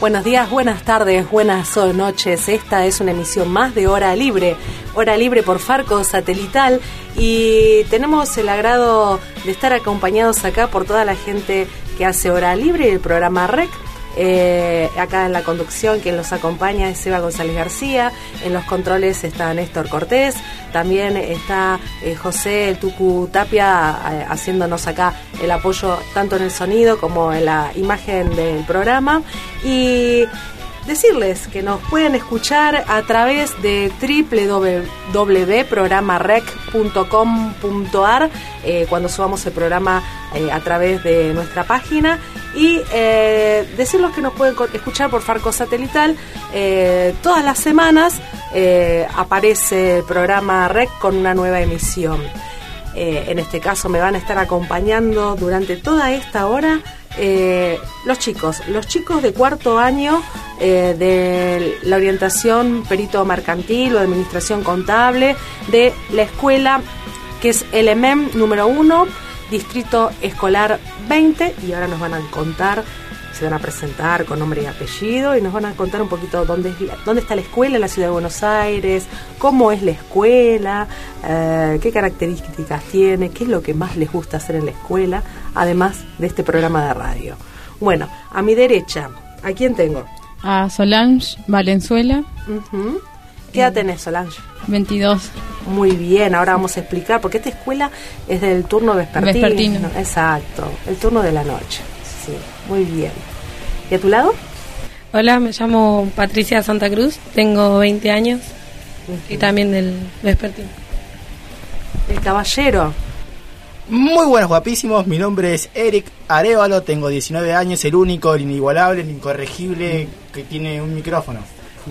Buenos días, buenas tardes, buenas noches. Esta es una emisión más de Hora Libre. Hora Libre por Farco Satelital. Y tenemos el agrado de estar acompañados acá por toda la gente que hace Hora Libre, el programa REC eh, acá en la conducción quien los acompaña es Eva González García, en los controles está Néstor Cortés, también está eh, José Tucu Tapia eh, haciéndonos acá el apoyo tanto en el sonido como en la imagen del programa. Y decirles que nos pueden escuchar a través de www.programarec.com.ar eh, cuando subamos el programa eh, a través de nuestra página y eh, decirles que nos pueden escuchar por Farco Satelital todas las semanas aparece el programa REC con una nueva emisión. En este caso me van a estar acompañando durante toda esta hora eh, los chicos, los chicos de cuarto año eh, de la orientación perito mercantil o administración contable de la escuela que es el EMEM número 1, Distrito Escolar 20, y ahora nos van a contar se van a presentar con nombre y apellido y nos van a contar un poquito dónde, dónde está la escuela en la ciudad de Buenos Aires, cómo es la escuela, eh, qué características tiene, qué es lo que más les gusta hacer en la escuela, además de este programa de radio. Bueno, a mi derecha, ¿a quién tengo? A Solange Valenzuela. ¿Qué edad tenés, Solange? 22. Muy bien, ahora vamos a explicar, porque esta escuela es del turno vespertino. Vespertino. Exacto, el turno de la noche. Sí, muy bien. ¿Y a tu lado? Hola, me llamo Patricia Santa Cruz, tengo 20 años y también del vespertino. El caballero. Muy buenos, guapísimos. Mi nombre es Eric Arevalo, tengo 19 años, el único, el inigualable, el incorregible que tiene un micrófono.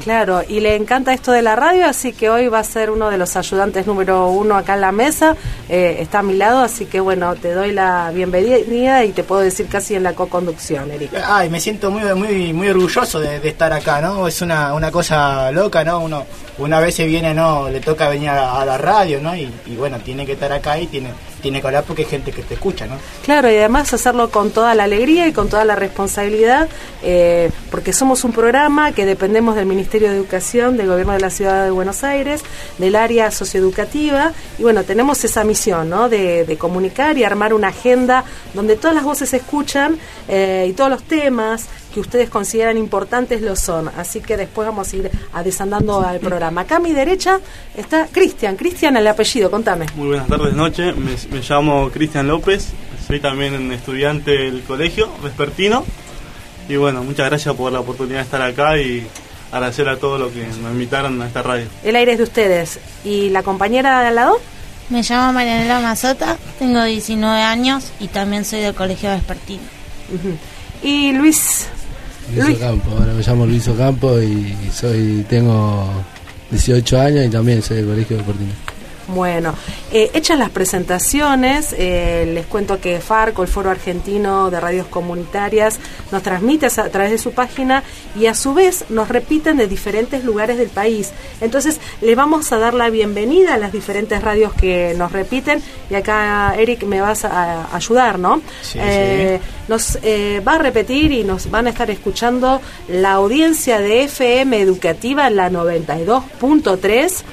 Claro, y le encanta esto de la radio, así que hoy va a ser uno de los ayudantes número uno acá en la mesa. Eh, está a mi lado, así que bueno, te doy la bienvenida y te puedo decir casi en la co-conducción, Eric. Ay, me siento muy muy muy orgulloso de, estar acá, ¿no? Es una, una cosa loca, ¿no? Uno una vez se viene, ¿no? Le toca venir a, la radio, ¿no? Y, y bueno, tiene que estar acá y tiene tiene que hablar porque hay gente que te escucha, ¿no? Claro, y además hacerlo con toda la alegría y con toda la responsabilidad, eh, porque somos un programa que dependemos del Ministerio de Educación, del Gobierno de la Ciudad de Buenos Aires, del área socioeducativa, y bueno, tenemos esa misión, ¿no? De, comunicar y armar una agenda donde todas las voces se escuchan eh, y todos los temas que ustedes consideran importantes lo son. Así que después vamos a ir desandando al programa. Acá a mi derecha está Cristian. Cristian, el apellido, contame. Muy buenas tardes, noche. Me, llamo Cristian López. Soy también estudiante del colegio vespertino. Y bueno, muchas gracias por la oportunidad de estar acá y agradecer a todos los que me invitaron a esta radio. El aire es de ustedes. ¿Y la compañera de al lado? Me llamo Marianela Mazota, tengo 19 años y también soy del colegio vespertino. Y Luis, Luis, Ocampo, ahora me llamo Luis Ocampo y soy tengo 18 años y también soy del Colegio Deportivo. Bueno, eh, hechas las presentaciones, eh, les cuento que FARCO, el Foro Argentino de Radios Comunitarias, nos transmite a través de su página y a su vez nos repiten de diferentes lugares del país. Entonces, le vamos a dar la bienvenida a las diferentes radios que nos repiten y acá, Eric, me vas a ayudar, ¿no? Sí, eh, Nos va a repetir y nos van a estar escuchando la audiencia de FM Educativa, la 92.3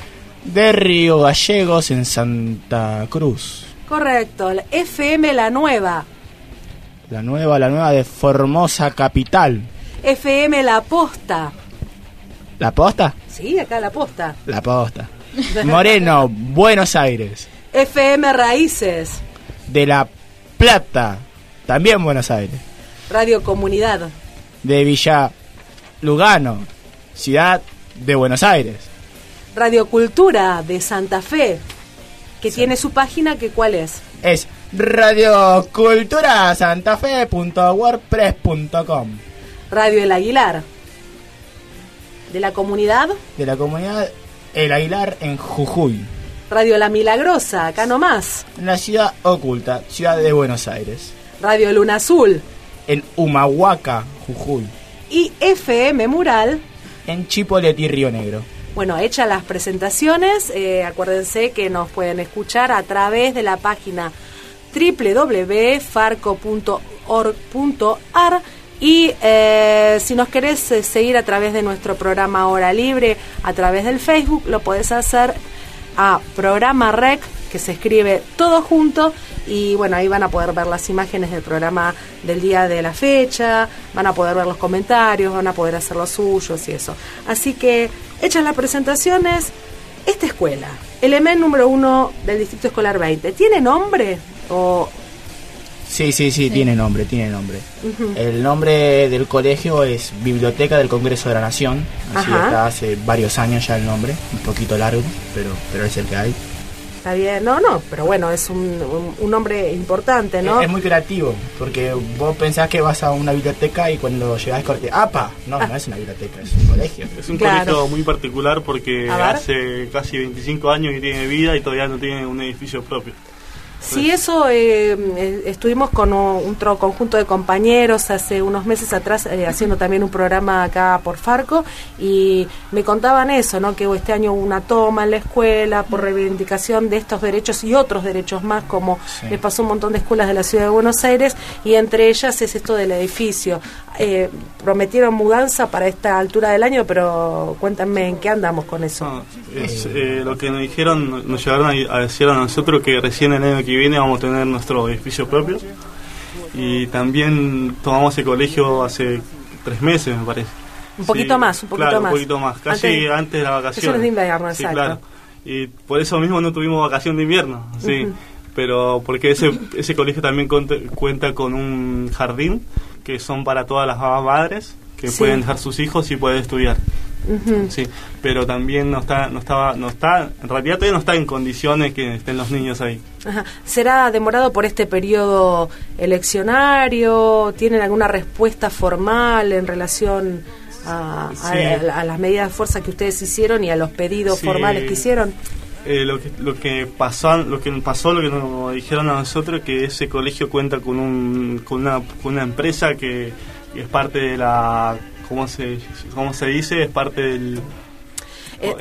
de Río Gallegos en Santa Cruz. Correcto, FM La Nueva. La Nueva, la Nueva de Formosa Capital. FM La Posta. ¿La Posta? Sí, acá La Posta. La Posta. Moreno, Buenos Aires. FM Raíces. De La Plata, también Buenos Aires. Radio Comunidad. De Villa Lugano, ciudad de Buenos Aires. Radio Cultura de Santa Fe, que tiene su página, que ¿cuál es? Es radioculturasantafe.wordpress.com Radio El Aguilar, de la comunidad. De la comunidad El Aguilar en Jujuy. Radio La Milagrosa, acá nomás. En la ciudad oculta, ciudad de Buenos Aires. Radio Luna Azul. En Humahuaca, Jujuy. Y FM Mural. En Chipoleti, Río Negro. Bueno, hechas las presentaciones, eh, acuérdense que nos pueden escuchar a través de la página www.farco.org.ar y eh, si nos querés eh, seguir a través de nuestro programa Hora Libre, a través del Facebook, lo podés hacer a Programa Rec, que se escribe todo junto y bueno, ahí van a poder ver las imágenes del programa del día de la fecha, van a poder ver los comentarios, van a poder hacer los suyos y eso. Así que, hechas las presentaciones, esta escuela, el EMEN número uno del Distrito Escolar 20, ¿tiene nombre o Sí, sí, sí, tiene nombre, tiene nombre. El nombre del colegio es Biblioteca del Congreso de la Nación, así está hace varios años ya el nombre, un poquito largo, pero, pero es el que hay. Está bien, no, no, pero bueno, es un, un, nombre importante, ¿no? Es, muy creativo, porque vos pensás que vas a una biblioteca y cuando llegás corte, ¡apa! No, no es una biblioteca, es un colegio. Es un colegio muy particular porque hace casi 25 años que tiene vida y todavía no tiene un edificio propio. Sí, eso eh, eh, estuvimos con un, conjunto de compañeros hace unos meses atrás eh, haciendo también un programa acá por Farco y me contaban eso, ¿no? Que este año hubo una toma en la escuela por reivindicación de estos derechos y otros derechos más, como les pasó un montón de escuelas de la ciudad de Buenos Aires y entre ellas es esto del edificio. Prometieron mudanza para esta altura del año, pero cuéntame en qué andamos con eso. Ah, es, lo que nos dijeron, nos llevaron a, a decir a nosotros que recién el año que viene vamos a tener nuestro edificio propio. Y también tomamos el colegio hace tres meses, me parece. Un poquito más, un poquito más. un poquito más, casi antes, de la vacación. de invierno, sí, claro. Y por eso mismo no tuvimos vacación de invierno, sí. Pero porque ese, ese colegio también cuenta, con un jardín que son para todas las madres que pueden dejar sus hijos y pueden estudiar. Sí, pero también no está, no estaba, no está, en realidad todavía no está en condiciones que estén los niños ahí. ¿Será demorado por este periodo eleccionario? ¿Tienen alguna respuesta formal en relación a, las medidas de fuerza que ustedes hicieron y a los pedidos formales que hicieron? Eh, lo que lo que pasó lo que pasó lo que nos dijeron a nosotros que ese colegio cuenta con un con una, con una empresa que es parte de la ¿cómo se, cómo se dice? Es parte del... Eh,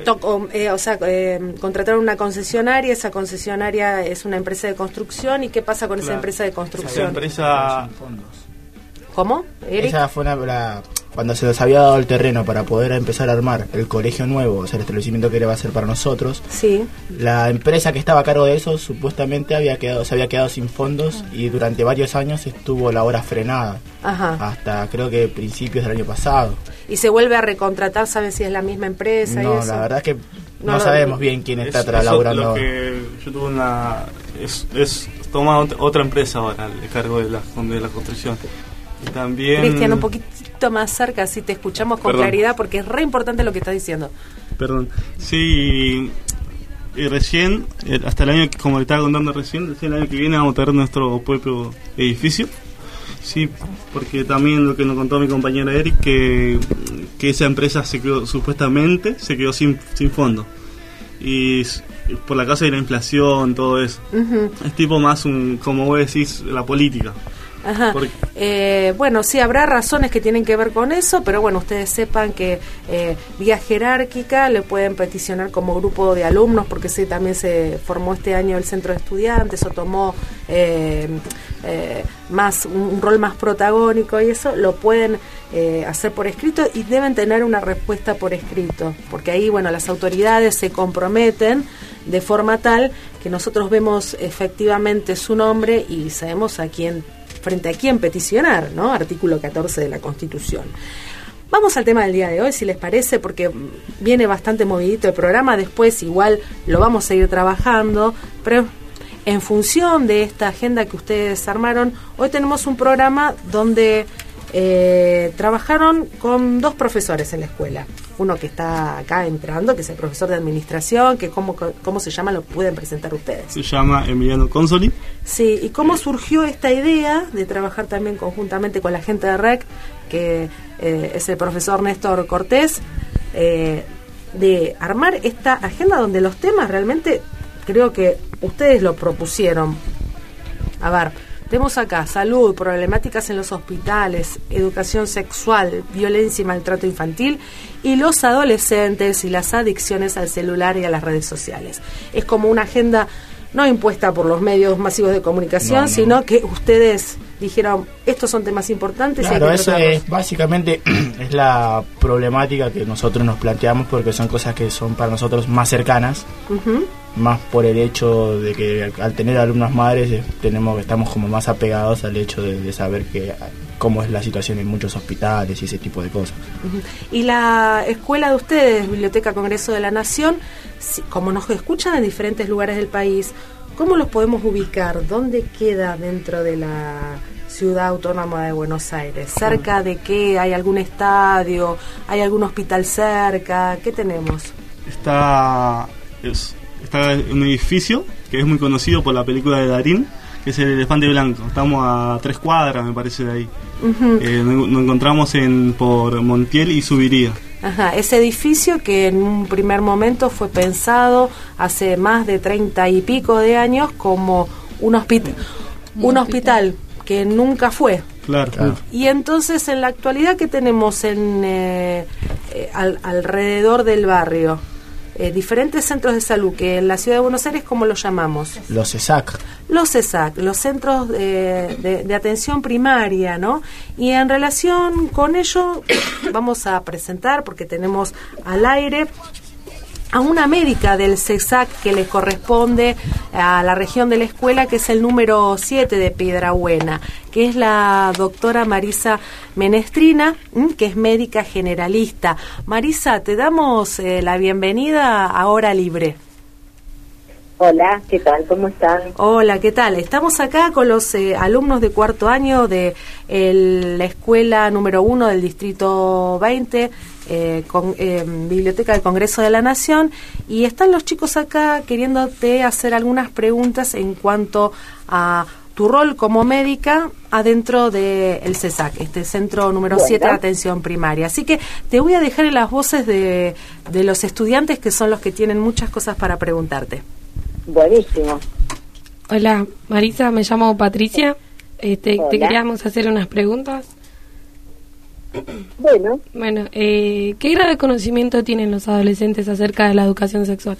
eh, o sea, eh, contrataron una concesionaria, esa concesionaria es una empresa de construcción, ¿y qué pasa con esa empresa de construcción? Esa empresa... ¿Cómo? Esa fue una, cuando se les había dado el terreno para poder empezar a armar el colegio nuevo, o sea, el establecimiento que va a ser para nosotros, sí. la empresa que estaba a cargo de eso supuestamente había quedado, se había quedado sin fondos y durante varios años estuvo la hora frenada. Hasta creo que principios del año pasado. ¿Y se vuelve a recontratar? ¿Saben si es la misma empresa? No, la verdad es que no, sabemos bien quién está atrás laburando. yo tuve una. Es, es toma otra empresa ahora el cargo de la, de la construcción. También. Cristian, un poquito más cerca, si te escuchamos con claridad, porque es re importante lo que estás diciendo. Perdón. Sí, y recién, eh, hasta el año, como le estaba contando recién, el año que viene vamos a tener nuestro propio edificio. Sí, porque también lo que nos contó mi compañera Eric, que, que esa empresa se quedó, supuestamente, se quedó sin, sin fondo. Y por la causa de la inflación, todo eso. Es tipo más un, como vos decís, la política. Ajá. Eh, bueno, sí, habrá razones que tienen que ver con eso, pero bueno, ustedes sepan que eh, vía jerárquica le pueden peticionar como grupo de alumnos, porque sí, también se formó este año el centro de estudiantes o tomó eh, más un, rol más protagónico y eso lo pueden hacer por escrito y deben tener una respuesta por escrito, porque ahí, bueno, las autoridades se comprometen de forma tal que nosotros vemos efectivamente su nombre y sabemos a quién frente a quién peticionar, ¿no? Artículo 14 de la Constitución. Vamos al tema del día de hoy, si les parece, porque viene bastante movidito el programa, después igual lo vamos a ir trabajando, pero en función de esta agenda que ustedes armaron, hoy tenemos un programa donde eh, trabajaron con dos profesores en la escuela. Uno que está acá entrando, que es el profesor de administración, que cómo, cómo se llama, lo pueden presentar ustedes. Se llama Emiliano Consoli. Sí, y cómo surgió esta idea de trabajar también conjuntamente con la gente de REC, que eh, es el profesor Néstor Cortés. Eh, de armar esta agenda donde los temas realmente creo que ustedes lo propusieron. A ver, tenemos acá salud, problemáticas en los hospitales, educación sexual, violencia y maltrato infantil y los adolescentes y las adicciones al celular y a las redes sociales. Es como una agenda no impuesta por los medios masivos de comunicación, sino que ustedes dijeron, estos son temas importantes. Claro, eso es básicamente es la problemática que nosotros nos planteamos porque son cosas que son para nosotros más cercanas, más por el hecho de que al tener alumnas madres eh, tenemos estamos como más apegados al hecho de, saber que cómo es la situación en muchos hospitales y ese tipo de cosas. Y la escuela de ustedes, Biblioteca Congreso de la Nación, como nos escuchan en diferentes lugares del país, ¿cómo los podemos ubicar? ¿Dónde queda dentro de la ciudad autónoma de Buenos Aires? ¿Cerca de qué? ¿Hay algún estadio? ¿Hay algún hospital cerca? ¿Qué tenemos? Está, está un edificio que es muy conocido por la película de Darín, que es el Elefante Blanco. Estamos a tres cuadras, me parece, de ahí. Eh, nos, encontramos en por Montiel y Subiría. Ajá, ese edificio que en un primer momento fue pensado hace más de treinta y pico de años como un, hospital un, hospital. que nunca fue. Claro, Y entonces en la actualidad que tenemos en eh, eh, alrededor del barrio, eh, diferentes centros de salud que en la ciudad de Buenos Aires, ¿cómo los llamamos? Los ESAC. Los ESAC, los centros de, de, atención primaria, ¿no? Y en relación con ello, vamos a presentar, porque tenemos al aire a una médica del CESAC que le corresponde a la región de la escuela, que es el número 7 de Piedrabuena, que es la doctora Marisa Menestrina, que es médica generalista. Marisa, te damos eh, la bienvenida a Hora Libre. Hola, ¿qué tal? ¿Cómo están? Hola, ¿qué tal? Estamos acá con los eh, alumnos de cuarto año de la escuela número uno del Distrito 20, eh, con, Biblioteca del Congreso de la Nación, y están los chicos acá queriéndote hacer algunas preguntas en cuanto a tu rol como médica adentro del CESAC, este centro número 7 de atención primaria. Así que te voy a dejar en las voces de, de los estudiantes que son los que tienen muchas cosas para preguntarte. Buenísimo. Hola, Marisa, me llamo Patricia. Este, te queríamos hacer unas preguntas. Bueno. Bueno, eh, ¿qué grado de conocimiento tienen los adolescentes acerca de la educación sexual?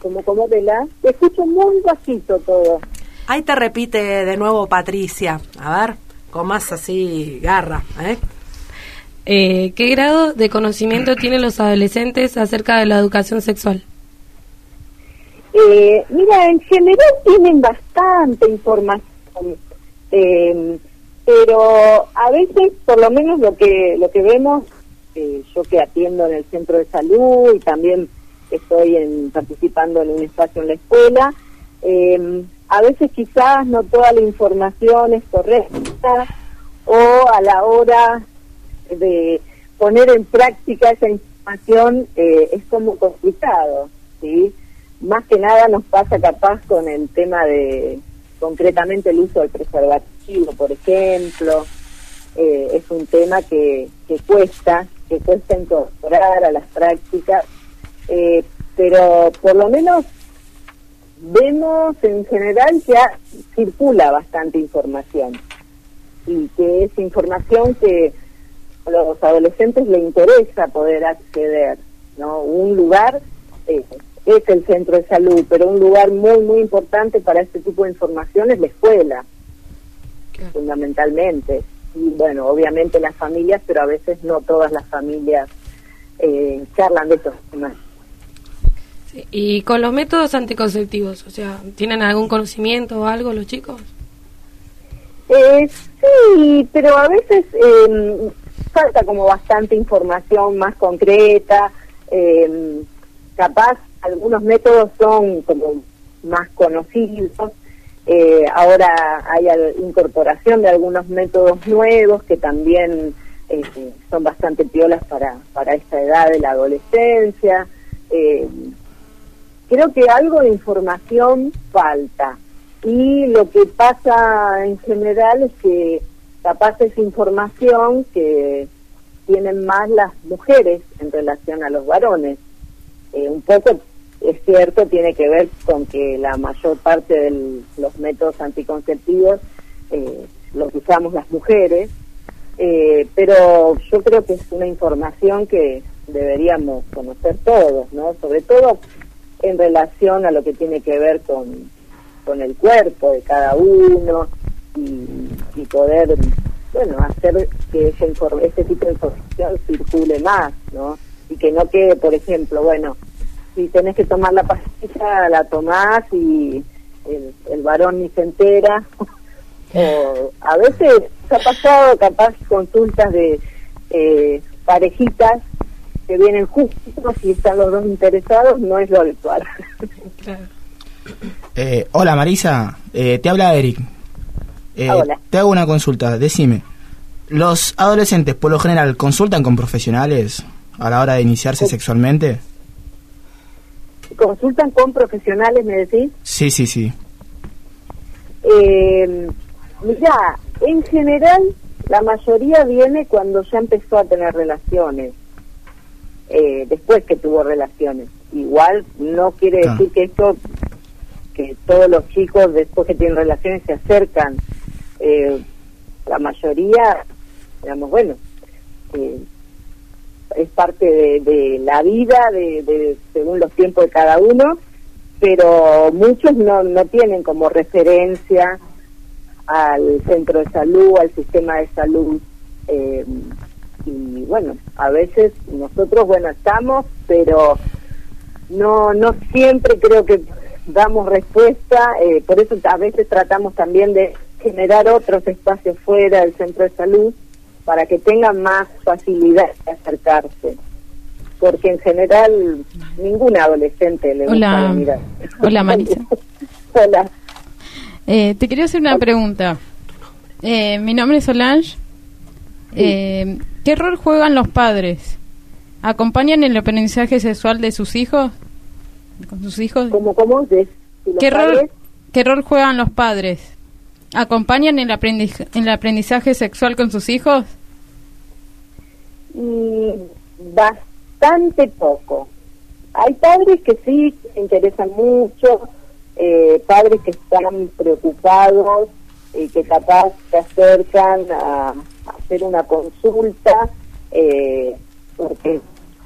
Como, como de la... Te escucho muy bajito todo. Ahí te repite de nuevo Patricia. A ver, con más así garra, ¿eh? Eh, ¿Qué grado de conocimiento tienen los adolescentes acerca de la educación sexual? Eh, mira, en general tienen bastante información, eh, pero a veces, por lo menos lo que lo que vemos, eh, yo que atiendo en el centro de salud y también estoy en, participando en un espacio en la escuela, a veces quizás no toda la información es correcta o a la hora de poner en práctica esa información es como complicado, ¿sí? Más que nada nos pasa capaz con el tema de concretamente el uso del preservativo, por ejemplo, eh, es un tema que, que cuesta, que cuesta incorporar a las prácticas, eh, pero por lo menos vemos en general que circula bastante información. Y que es información que a los adolescentes le interesa poder acceder, ¿no? Un lugar eh, es el centro de salud, pero un lugar muy, muy importante para este tipo de información es la escuela, fundamentalmente. Y bueno, obviamente las familias, pero a veces no todas las familias eh, charlan de estos temas. ¿Y con los métodos anticonceptivos? O sea, ¿tienen algún conocimiento o algo los chicos? Eh, sí, pero a veces eh, falta como bastante información más concreta. Eh, capaz algunos métodos son como más conocidos, eh, ahora hay incorporación de algunos métodos nuevos que también eh, son bastante piolas para, para esta edad de la adolescencia. Eh, creo que algo de información falta y lo que pasa en general es que capaz es información que tienen más las mujeres en relación a los varones. Eh, un poco es cierto, tiene que ver con que la mayor parte de los métodos anticonceptivos eh, los usamos las mujeres, eh, pero yo creo que es una información que deberíamos conocer todos, ¿no? Sobre todo en relación a lo que tiene que ver con, con el cuerpo de cada uno y, y poder, bueno, hacer que ese, ese tipo de información circule más, ¿no? Y que no quede, por ejemplo, bueno, si tenés que tomar la pastilla, la tomás y el, el varón ni se entera. o a veces se ha pasado capaz consultas de eh, parejitas que vienen justos y están los dos interesados, no es lo habitual. eh, hola Marisa, eh, te habla Eric. Eh, hola. Te hago una consulta, decime, ¿los adolescentes por lo general consultan con profesionales a la hora de iniciarse sexualmente? Consultan con profesionales, me decís? Sí, sí, sí. Eh, en general la mayoría viene cuando ya empezó a tener relaciones, eh, después que tuvo relaciones. Igual no quiere decir que esto, que todos los chicos después que tienen relaciones se acercan. Eh, la mayoría, digamos, bueno, eh, es parte de, la vida, de, según los tiempos de cada uno, pero muchos no, no tienen como referencia al centro de salud, al sistema de salud. Eh, y bueno, a veces nosotros, bueno, estamos, pero no, no siempre creo que damos respuesta, eh, por eso a veces tratamos también de generar otros espacios fuera del centro de salud para que tengan más facilidad de acercarse. Porque en general ningún adolescente le gusta mirar. Hola, Marisa. Hola. Eh, te quería hacer una pregunta. Eh, mi nombre es Solange. Eh, ¿Qué rol juegan los padres? ¿Acompañan el aprendizaje sexual de sus hijos? ¿Con sus hijos? ¿Cómo, cómo? ¿De, ¿Qué, rol, ¿Qué rol juegan los padres? ¿Acompañan el, el aprendizaje sexual con sus hijos? Y bastante poco. Hay padres que sí se interesan mucho, eh, padres que están preocupados y que capaz se acercan a, hacer una consulta eh, porque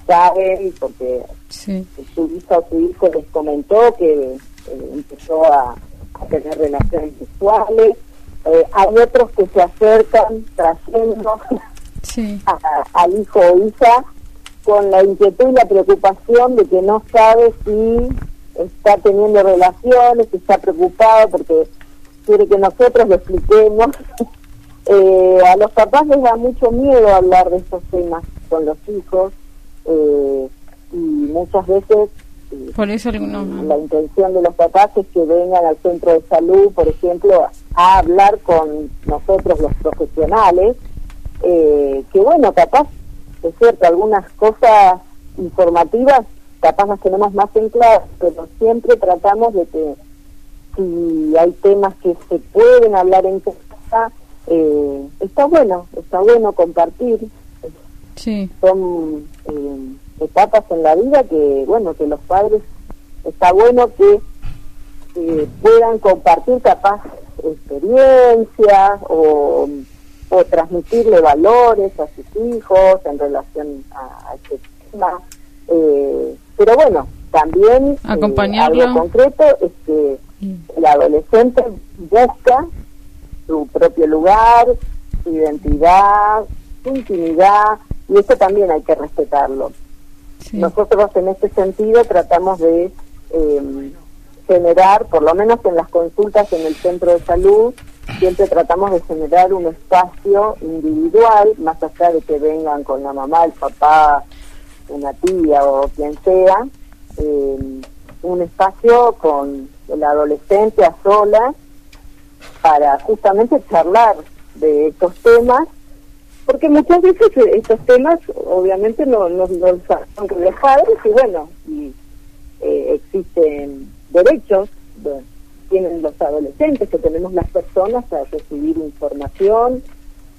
saben, porque su hija o su hijo les comentó que eh, empezó a, tener relaciones sexuales. hay otros que se acercan trayendo al hijo o hija con la inquietud y la preocupación de que no sabe si está teniendo relaciones, si está preocupado porque quiere que nosotros le expliquemos. eh, a los papás les da mucho miedo hablar de estos temas con los hijos eh, y muchas veces eh, por eso la intención de los papás es que vengan al centro de salud, por ejemplo, a hablar con nosotros los profesionales eh, que bueno, capaz, es cierto, algunas cosas informativas capaz las tenemos más en claro, pero siempre tratamos de que si hay temas que se pueden hablar en casa, eh, está bueno, está bueno compartir. Sí. Son eh, etapas en la vida que, bueno, que los padres, está bueno que puedan compartir capaz experiencias o o transmitirle valores a sus hijos en relación a, este tema. Eh, pero bueno, también eh, Acompañarlo. algo concreto es que el adolescente busca su propio lugar, su identidad, su intimidad, y eso también hay que respetarlo. Nosotros en este sentido tratamos de eh, generar, por lo menos en las consultas en el centro de salud, siempre tratamos de generar un espacio individual, más allá de que vengan con la mamá, el papá, una tía o quien sea, eh, un espacio con el adolescente a solas para justamente charlar de estos temas, porque muchas veces estos temas obviamente no, no, no son padres y bueno, y, eh, existen derechos tienen los adolescentes, que tenemos las personas a recibir información,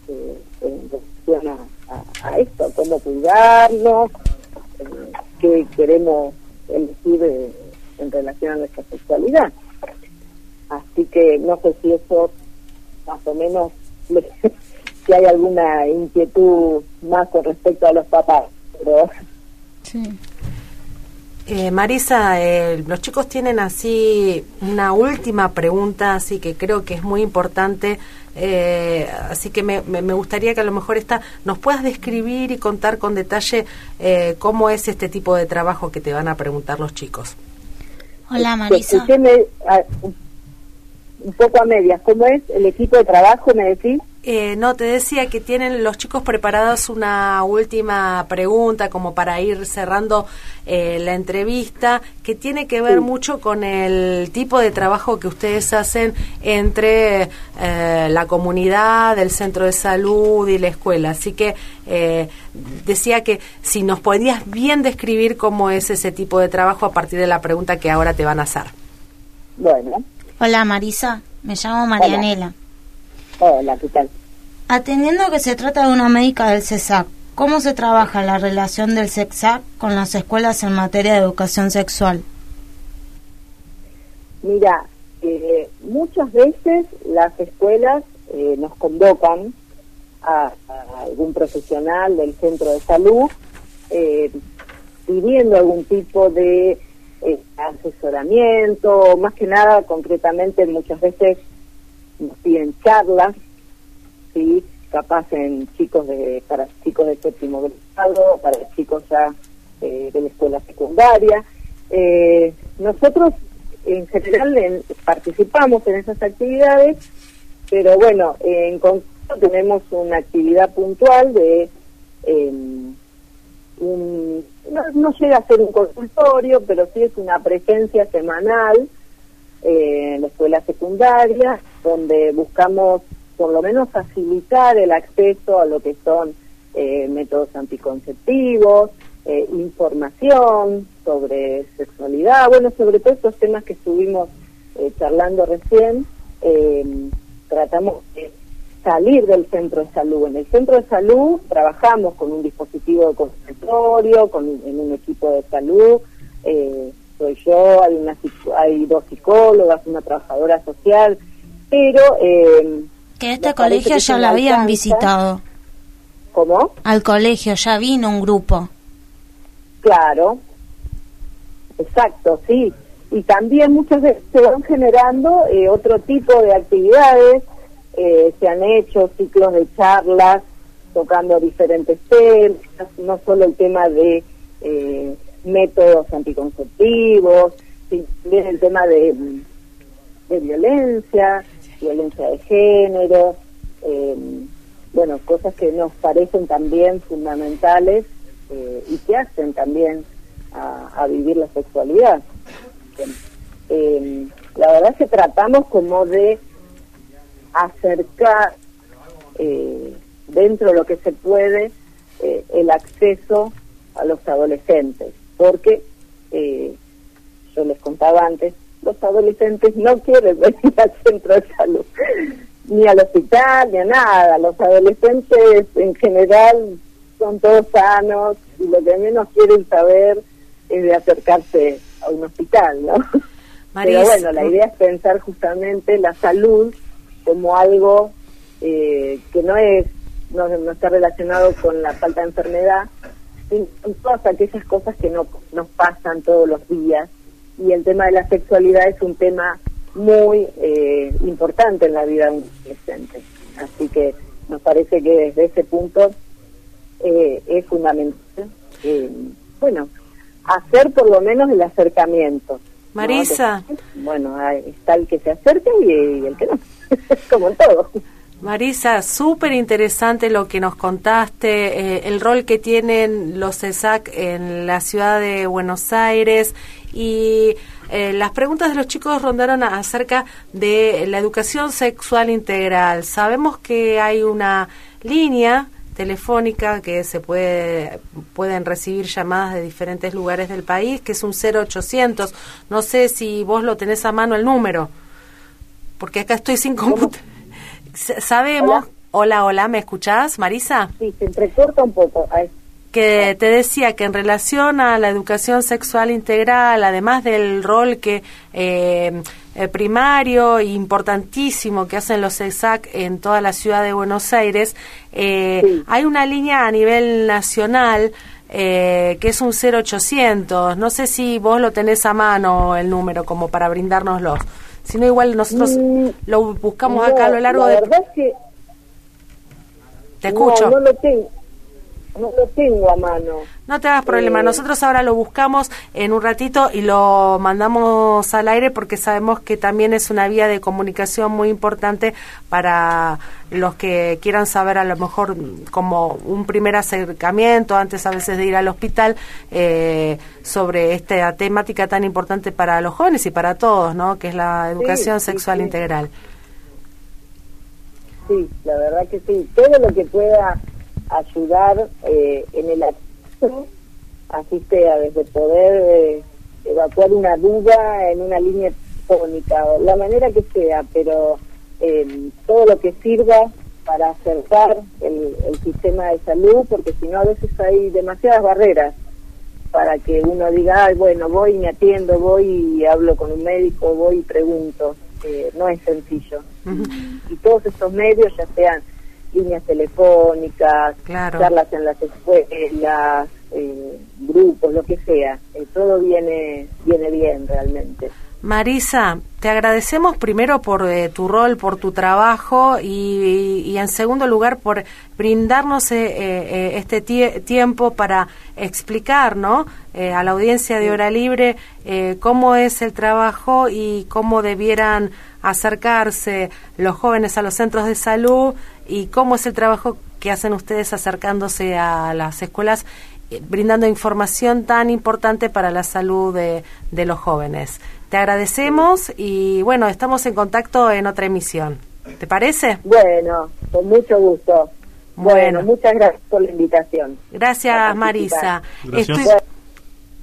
eh, relación a, esto, cómo cuidarnos, eh, qué queremos elegir eh, en relación a nuestra sexualidad. Así que no sé si eso más o menos, si hay alguna inquietud más con respecto a los papás, pero... Sí. Eh, Marisa, eh, los chicos tienen así una última pregunta, así que creo que es muy importante. Eh, así que me, me, gustaría que a lo mejor esta nos puedas describir y contar con detalle cómo es este tipo de trabajo que te van a preguntar los chicos. Hola Marisa. Ah, un poco a medias, ¿cómo es el equipo de trabajo, me decís? Eh, no, te decía que tienen los chicos preparados una última pregunta como para ir cerrando eh, la entrevista, que tiene que ver mucho con el tipo de trabajo que ustedes hacen entre eh, la comunidad, el centro de salud y la escuela. Así que decía que si nos podías bien describir cómo es ese tipo de trabajo a partir de la pregunta que ahora te van a hacer. Bueno. Hola Marisa, me llamo Marianela. Hola, ¿qué tal? Atendiendo que se trata de una médica del CESAC, ¿cómo se trabaja la relación del CESAC con las escuelas en materia de educación sexual? Mira, eh, muchas veces las escuelas eh, nos convocan a, algún profesional del centro de salud eh, pidiendo algún tipo de asesoramiento, más que nada concretamente muchas veces nos piden charlas, ¿sí? capaz en chicos de, para chicos de séptimo grado, para chicos ya eh, de la escuela secundaria. Eh, nosotros en general participamos en esas actividades, pero bueno, en concreto tenemos una actividad puntual de em, un, no, no, llega a ser un consultorio, pero sí es una presencia semanal en la escuela secundaria, donde buscamos por lo menos facilitar el acceso a lo que son eh, métodos anticonceptivos, eh, información sobre sexualidad, bueno, sobre todos estos temas que estuvimos eh, charlando recién, tratamos de salir del centro de salud. En el centro de salud trabajamos con un dispositivo de consultorio, con en un equipo de salud, soy yo, hay, una, hay dos psicólogas, una trabajadora social, pero... Eh, que este colegio ya lo habían visitado. ¿Cómo? Al colegio ya vino un grupo. Claro, exacto, sí. Y también muchas veces se van generando eh, otro tipo de actividades, eh, se han hecho ciclos de charlas tocando diferentes temas, no solo el tema de eh, métodos anticonceptivos, también el tema de, de violencia, violencia de género, eh, bueno, cosas que nos parecen también fundamentales eh, y que hacen también a, vivir la sexualidad. Eh, la verdad es que tratamos como de acercar dentro de lo que se puede el acceso a los adolescentes porque eh, yo les contaba antes, los adolescentes no quieren venir al centro de salud, ni al hospital, ni a nada. Los adolescentes en general son todos sanos y lo que menos quieren saber es de acercarse a un hospital, ¿no? Pero bueno, la idea es pensar justamente la salud como algo eh, que no es no, no está relacionado con la falta de enfermedad, son todas aquellas cosas que no nos pasan todos los días y el tema de la sexualidad es un tema muy eh, importante en la vida de un adolescente. Así que nos parece que desde ese punto eh, es fundamental, eh, bueno, hacer por lo menos el acercamiento. Marisa. Bueno, está el que se acerca y, y el que no, como en todo. Marisa, súper interesante lo que nos contaste, eh, el rol que tienen los ESAC en la ciudad de Buenos Aires y eh, las preguntas de los chicos rondaron acerca de la educación sexual integral. Sabemos que hay una línea telefónica que se puede pueden recibir llamadas de diferentes lugares del país, que es un 0800. No sé si vos lo tenés a mano el número, porque acá estoy sin computadora sabemos, Hola, hola, ¿me escuchás, Marisa? Sí, se entrecorta un poco. Que te decía que en relación a la educación sexual integral, además del rol que eh, eh, primario e importantísimo que hacen los ESAC en toda la ciudad de Buenos Aires, eh, hay una línea a nivel nacional que es un 0800. No sé si vos lo tenés a mano el número como para brindárnoslo. Si no, igual nosotros mm, lo buscamos acá a lo largo de... que te escucho. No, no lo tengo. No lo tengo a mano. No te hagas problema. Eh, Nosotros ahora lo buscamos en un ratito y lo mandamos al aire porque sabemos que también es una vía de comunicación muy importante para los que quieran saber a lo mejor como un primer acercamiento antes a veces de ir al hospital eh, sobre esta temática tan importante para los jóvenes y para todos, ¿no? Que es la educación sexual integral sí, la verdad que sí. Todo lo que pueda ayudar eh, en el acceso, así sea, desde poder eh, evacuar una duda en una línea telefónica, o la manera que sea, pero eh, todo lo que sirva para acercar el, el sistema de salud, porque si no a veces hay demasiadas barreras para que uno diga, Ay, bueno, voy y me atiendo, voy y hablo con un médico, voy y pregunto. no es sencillo. Y todos estos medios, ya sean líneas telefónicas, charlas en las escuelas, eh, grupos, lo que sea, eh, todo viene, viene bien realmente. Marisa, te agradecemos primero por eh, tu rol, por tu trabajo y, en segundo lugar por brindarnos este tiempo para explicar ¿no? a la audiencia de Hora Libre cómo es el trabajo y cómo debieran acercarse los jóvenes a los centros de salud y cómo es el trabajo que hacen ustedes acercándose a las escuelas, eh, brindando información tan importante para la salud de, de los jóvenes. Te agradecemos y bueno, estamos en contacto en otra emisión. ¿Te parece? Bueno, con mucho gusto. Bueno, muchas gracias por la invitación. Gracias, Marisa.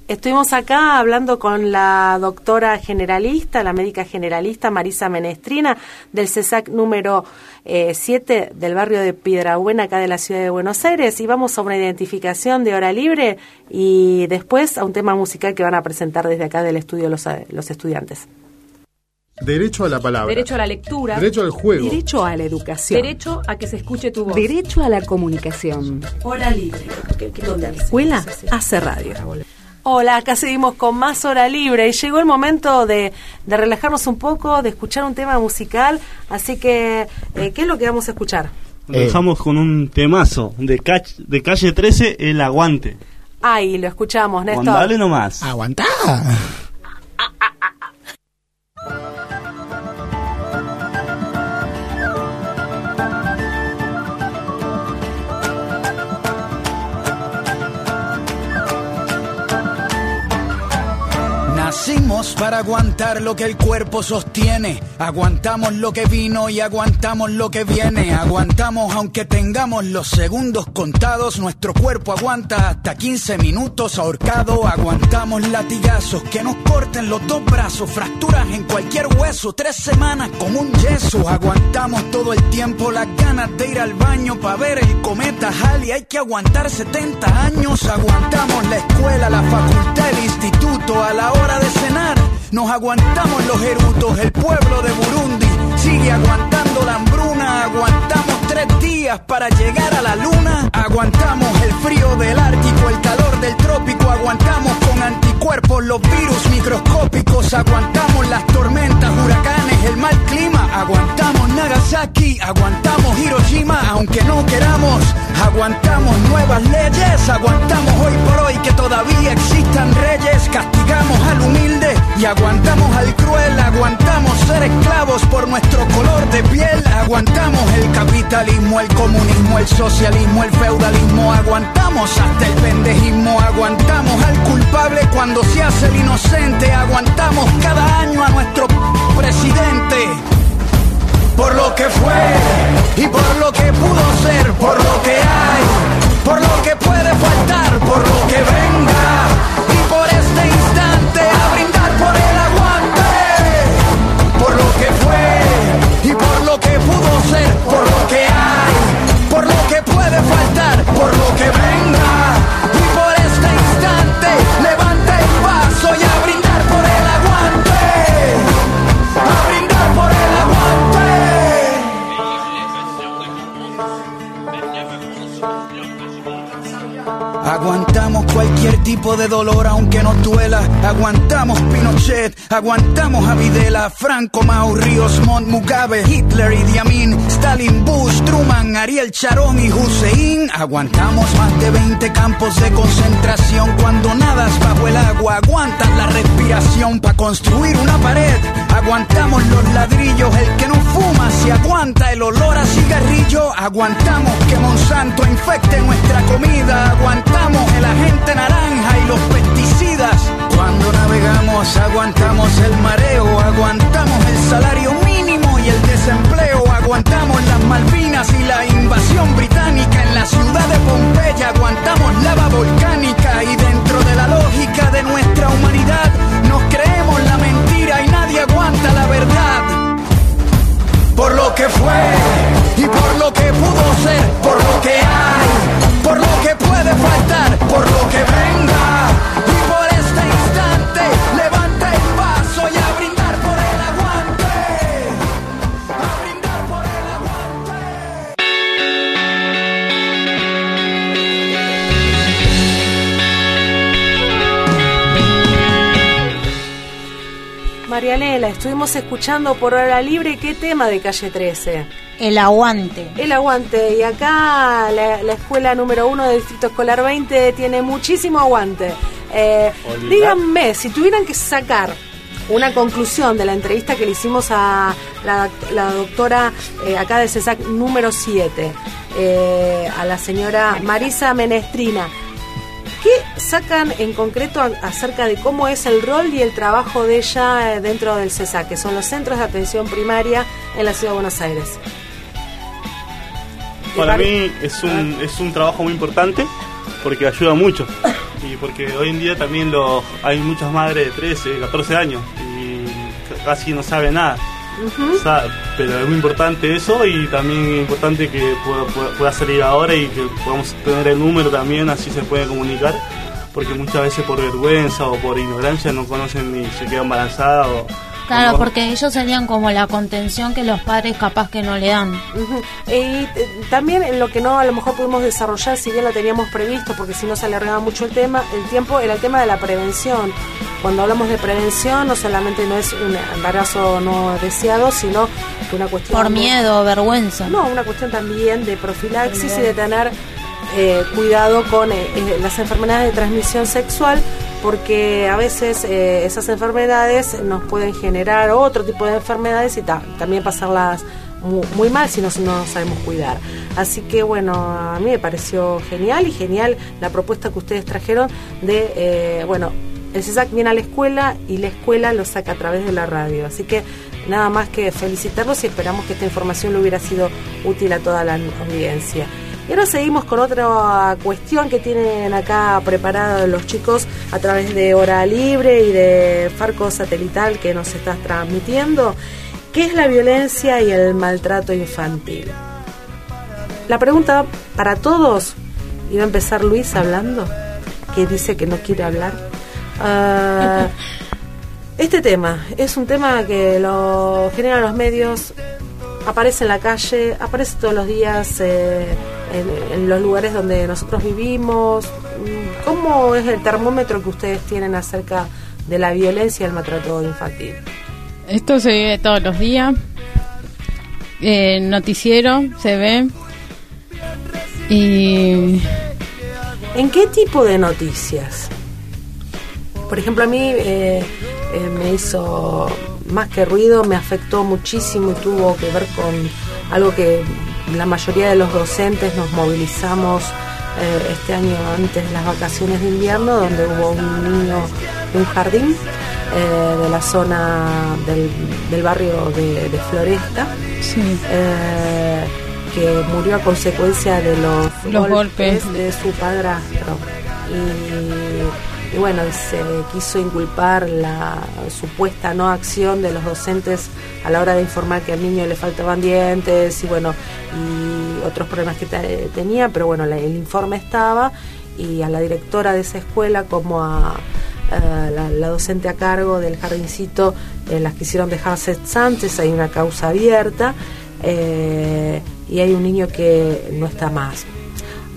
Estuvimos acá hablando con la doctora generalista, la médica generalista Marisa Menestrina del CESAC número 7 eh, del barrio de Piedrabuena, acá de la ciudad de Buenos Aires, y vamos a una identificación de hora libre y después a un tema musical que van a presentar desde acá del estudio los, los estudiantes. Derecho a la palabra. Derecho a la lectura. Derecho al juego. Derecho a la educación. Derecho a que se escuche tu voz. Derecho a la comunicación. Hora libre. Donde la escuela hace radio. Hola, acá seguimos con más hora libre y llegó el momento de, relajarnos un poco, de escuchar un tema musical, así que, eh, ¿qué es lo que vamos a escuchar? Lo dejamos con un temazo de, de calle 13, El Aguante. Ay, lo escuchamos, Néstor. Dale nomás. Aguantá. Para aguantar lo que el cuerpo sostiene. Aguantamos lo que vino y aguantamos lo que viene. Aguantamos aunque tengamos los segundos contados. Nuestro cuerpo aguanta hasta 15 minutos ahorcado. Aguantamos latigazos que nos corten los dos brazos. Fracturas en cualquier hueso. Tres semanas como un yeso. Aguantamos todo el tiempo las ganas de ir al baño para ver el cometa Halley. Hay que aguantar 70 años. Aguantamos la escuela, la facultad, el instituto a la hora de cenar. Nos aguantamos los erutos, el pueblo de Burundi sigue aguantando la hambruna, aguantamos tres días para llegar a la luna, aguantamos el frío del Ártico, el calor del trópico, aguantamos con anticuerpos los virus microscópicos, aguantamos las tormentas, huracanes, el mal clima, aguantamos Nagasaki, aguantamos Hiroshima, aunque no queramos, aguantamos nuevas leyes, aguantamos hoy por hoy que todavía existan reyes, castigamos al humilde y aguantamos al cruel, aguantamos ser esclavos por nuestro color de piel, aguantamos el el comunismo, el socialismo, el feudalismo, aguantamos hasta el pendejismo, aguantamos al culpable cuando se hace el inocente, aguantamos cada año a nuestro presidente. Por lo que fue y por lo que pudo ser, por lo que hay, por lo que puede faltar, por lo que venga. Y por este instante a brindar por el aguante, por lo que fue y por lo que pudo ser, por lo que dolor aguantamos a Videla, Franco, Mau, Ríos, Montt, Mugabe, Hitler, y Amin, Stalin, Bush, Truman, Ariel Charón y Hussein. Aguantamos más de 20 campos de concentración cuando nadas bajo el agua. Aguantas la respiración para construir una pared. Aguantamos los ladrillos, el que no fuma si aguanta el olor a cigarrillo. Aguantamos que Monsanto infecte nuestra comida. Aguantamos el agente naranja y los pesticidas. Cuando navegamos aguantamos el mareo, aguantamos el salario mínimo y el desempleo, aguantamos las Malvinas y la invasión británica en la ciudad de Pompeya, aguantamos lava volcánica y dentro de la lógica de nuestra humanidad nos creemos la mentira y nadie aguanta la verdad. Por lo que fue y por lo que pudo ser, por lo que hay, por lo que puede faltar, por lo que venga. Y por este instante Marianela, estuvimos escuchando por hora libre qué tema de calle 13. El aguante. El aguante. Y acá la, la escuela número uno del Distrito Escolar 20 tiene muchísimo aguante. Eh, díganme, si tuvieran que sacar una conclusión de la entrevista que le hicimos a la, la doctora eh, acá de CESAC número 7, eh, a la señora Marisa Menestrina, ¿qué sacan en concreto acerca de cómo es el rol y el trabajo de ella eh, dentro del CESAC, que son los centros de atención primaria en la ciudad de Buenos Aires? Para mí es un, es un trabajo muy importante porque ayuda mucho. Y porque hoy en día también los, hay muchas madres de 13, 14 años y casi no saben nada. Pero es muy importante eso y también es importante que pueda, pueda- pueda salir ahora y que podamos tener el número también, así se puede comunicar. Porque muchas veces por vergüenza o por ignorancia no conocen ni se quedan embarazadas o, Claro, o- porque ellos serían como la contención que los padres capaz que no le dan. Ujú. Y eh, también en lo que no a lo mejor pudimos desarrollar, si bien lo teníamos previsto, porque si no se alargaba mucho el tema, el tiempo era el tema de la prevención. Cuando hablamos de prevención, no solamente no es un embarazo no deseado, sino que una cuestión Por miedo o vergüenza. No, una cuestión también de profilaxis y de tener eh, cuidado con eh, eh, las enfermedades de transmisión sexual, porque a veces eh, esas enfermedades nos pueden generar otro tipo de enfermedades y ta- también pasarlas mu- muy, mal si no, no sabemos cuidar. Así que bueno, a mí me pareció genial y genial la propuesta que ustedes trajeron de, eh, bueno, el CESAC viene a la escuela y la escuela lo saca a través de la radio. Así que nada más que felicitarlos y esperamos que esta información le hubiera sido útil a toda la audiencia. Y ahora seguimos con otra cuestión que tienen acá preparada los chicos a través de Hora Libre y de Farco Satelital que nos está transmitiendo, que es la violencia y el maltrato infantil. La pregunta para todos, va a empezar Luis hablando, que dice que no quiere hablar. Ah, este tema es un tema que lo generan los medios, aparece en la calle, aparece todos los días eh, en, en los lugares donde nosotros vivimos. ¿Cómo es el termómetro que ustedes tienen acerca de la violencia y el maltrato infantil? Esto se vive todos los días. Eh, noticiero se ve. Y ¿En qué tipo de noticias? Por ejemplo, a mí eh, eh, me hizo más que ruido, me afectó muchísimo y tuvo que ver con algo que la mayoría de los docentes nos movilizamos eh, este año antes de las vacaciones de invierno, donde hubo un niño de un jardín eh, de la zona del, del barrio de, de Floresta. eh, que murió a consecuencia de los, Los golpes. de su padrastro. Y, y bueno, se quiso inculpar la supuesta no acción de los docentes a la hora de informar que al niño le faltaban dientes y bueno, y otros problemas que te- tenía, pero bueno, el informe estaba y a la directora de esa escuela como a la, docente a cargo del jardincito eh, las quisieron dejar cesantes, hay una causa abierta eh, y hay un niño que no está más.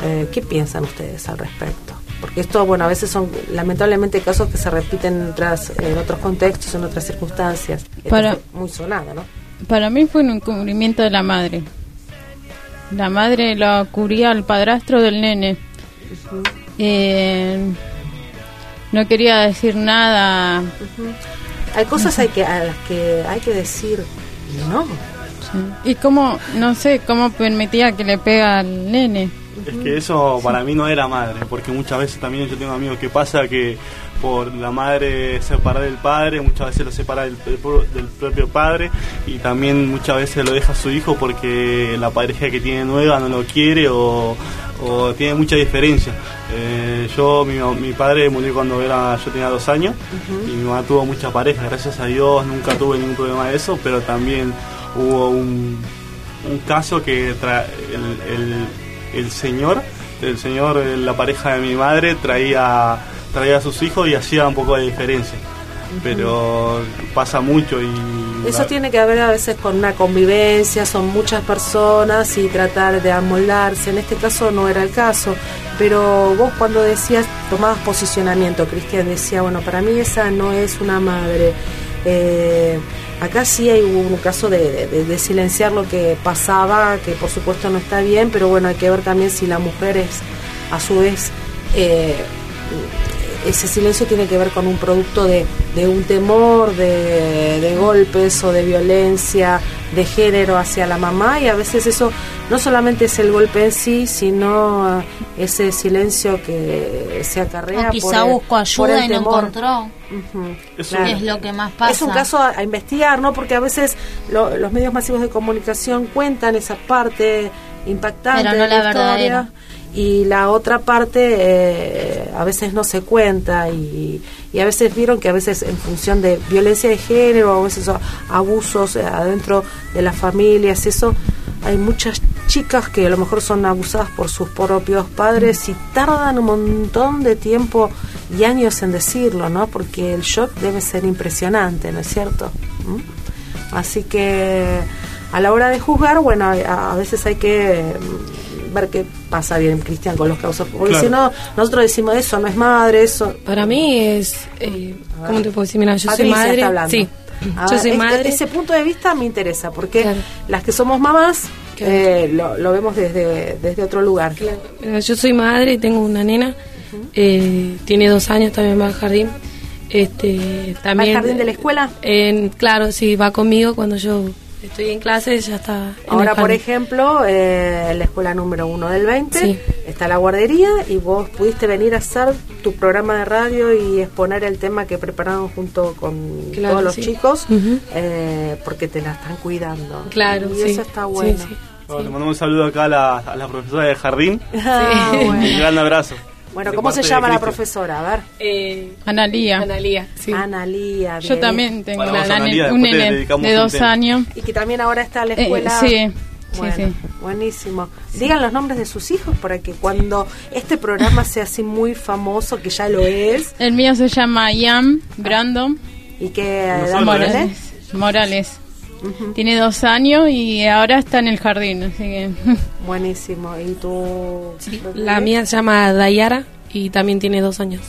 Eh, ¿Qué piensan ustedes al respecto? Porque esto, bueno, a veces son lamentablemente casos que se repiten en, otras, en otros contextos, en otras circunstancias. Para, muy sonado, ¿no? Para mí fue un encubrimiento de la madre. La madre lo cubría al padrastro del nene. eh, no quería decir nada. Hay cosas hay que, a las que hay que decir no. Sí. Y cómo, no sé, cómo permitía que le pega al nene. Es que eso para mí no era madre, porque muchas veces también yo tengo amigos que pasa que por la madre separar del padre, muchas veces lo separa del, del, propio padre y también muchas veces lo deja a su hijo porque la pareja que tiene nueva no lo quiere o, o tiene mucha diferencia. Eh, yo, mi, mi, padre murió cuando era, yo tenía dos años uh -huh. y mi mamá tuvo muchas parejas, gracias a Dios nunca tuve ningún problema de eso, pero también hubo un, un caso que tra el, el, el señor, el señor, la pareja de mi madre traía traía a sus hijos y hacía un poco de diferencia. Pero pasa mucho y... Eso la... tiene que ver a veces con una convivencia, son muchas personas y tratar de amoldarse. En este caso no era el caso, pero vos cuando decías, tomabas posicionamiento, Cristian decía, bueno, para mí esa no es una madre. Eh, acá sí hay un caso de, silenciar lo que pasaba, que por supuesto no está bien, pero bueno, hay que ver también si la mujer es a su vez... Eh, ese silencio tiene que ver con un producto de, de un temor, de, de, golpes o de violencia de género hacia la mamá y a veces eso no solamente es el golpe en sí, sino ese silencio que se acarrea. O quizá por el, buscó ayuda y no encontró. Uh -huh, claro. Es lo que más pasa. Es un caso a, a investigar, ¿no? Porque a veces lo, los medios masivos de comunicación cuentan esa parte impactante Pero no de la, la historia. Verdadera y la otra parte eh, a veces no se cuenta y, y, a veces vieron que a veces en función de violencia de género a veces abusos adentro de las familias eso hay muchas chicas que a lo mejor son abusadas por sus propios padres y tardan un montón de tiempo y años en decirlo no porque el shock debe ser impresionante no es cierto ¿Mm? así que a la hora de juzgar bueno a, a veces hay que ver qué pasa bien Cristian con los casos porque claro. si no nosotros decimos eso no es madre eso para mí es eh, cómo te puedo decir mira yo Patricia soy madre sí. Ah, yo soy este, madre. ese punto de vista me interesa porque claro. las que somos mamás claro. eh, lo, lo, vemos desde, desde otro lugar. Mira, yo soy madre tengo una nena uh -huh. eh, tiene dos años también va al jardín. Este también ¿Va al jardín de la escuela en, claro sí va conmigo cuando yo estoy en clase, ya está. Ahora, por ejemplo, eh, en la escuela número uno del 20 sí. está la guardería y vos pudiste venir a hacer tu programa de radio y exponer el tema que prepararon junto con claro, todos los sí. chicos, uh -huh. eh, porque te la están cuidando. Claro, y eso está bueno. Bueno, le mandamos un saludo acá a la, a la profesora de jardín. Ah, bueno. Un gran abrazo. Bueno, ¿cómo se llama la profesora? A ver. Eh, Analía. Analía, sí. Analía. Yo también tengo bueno, una, Analía, un nene de dos años. Y que también ahora está en la escuela. Eh, sí. Bueno, sí, sí. buenísimo. Sí. Digan los nombres de sus hijos para que cuando este programa sea así muy famoso, que ya lo es. El mío se llama Ian Brandon. ¿Y qué edad Morales? Morales. Uh -huh. Tiene dos años y ahora está en el jardín, así que... Buenísimo. ¿Y tú? Sí, la mía se llama Dayara y también tiene dos años.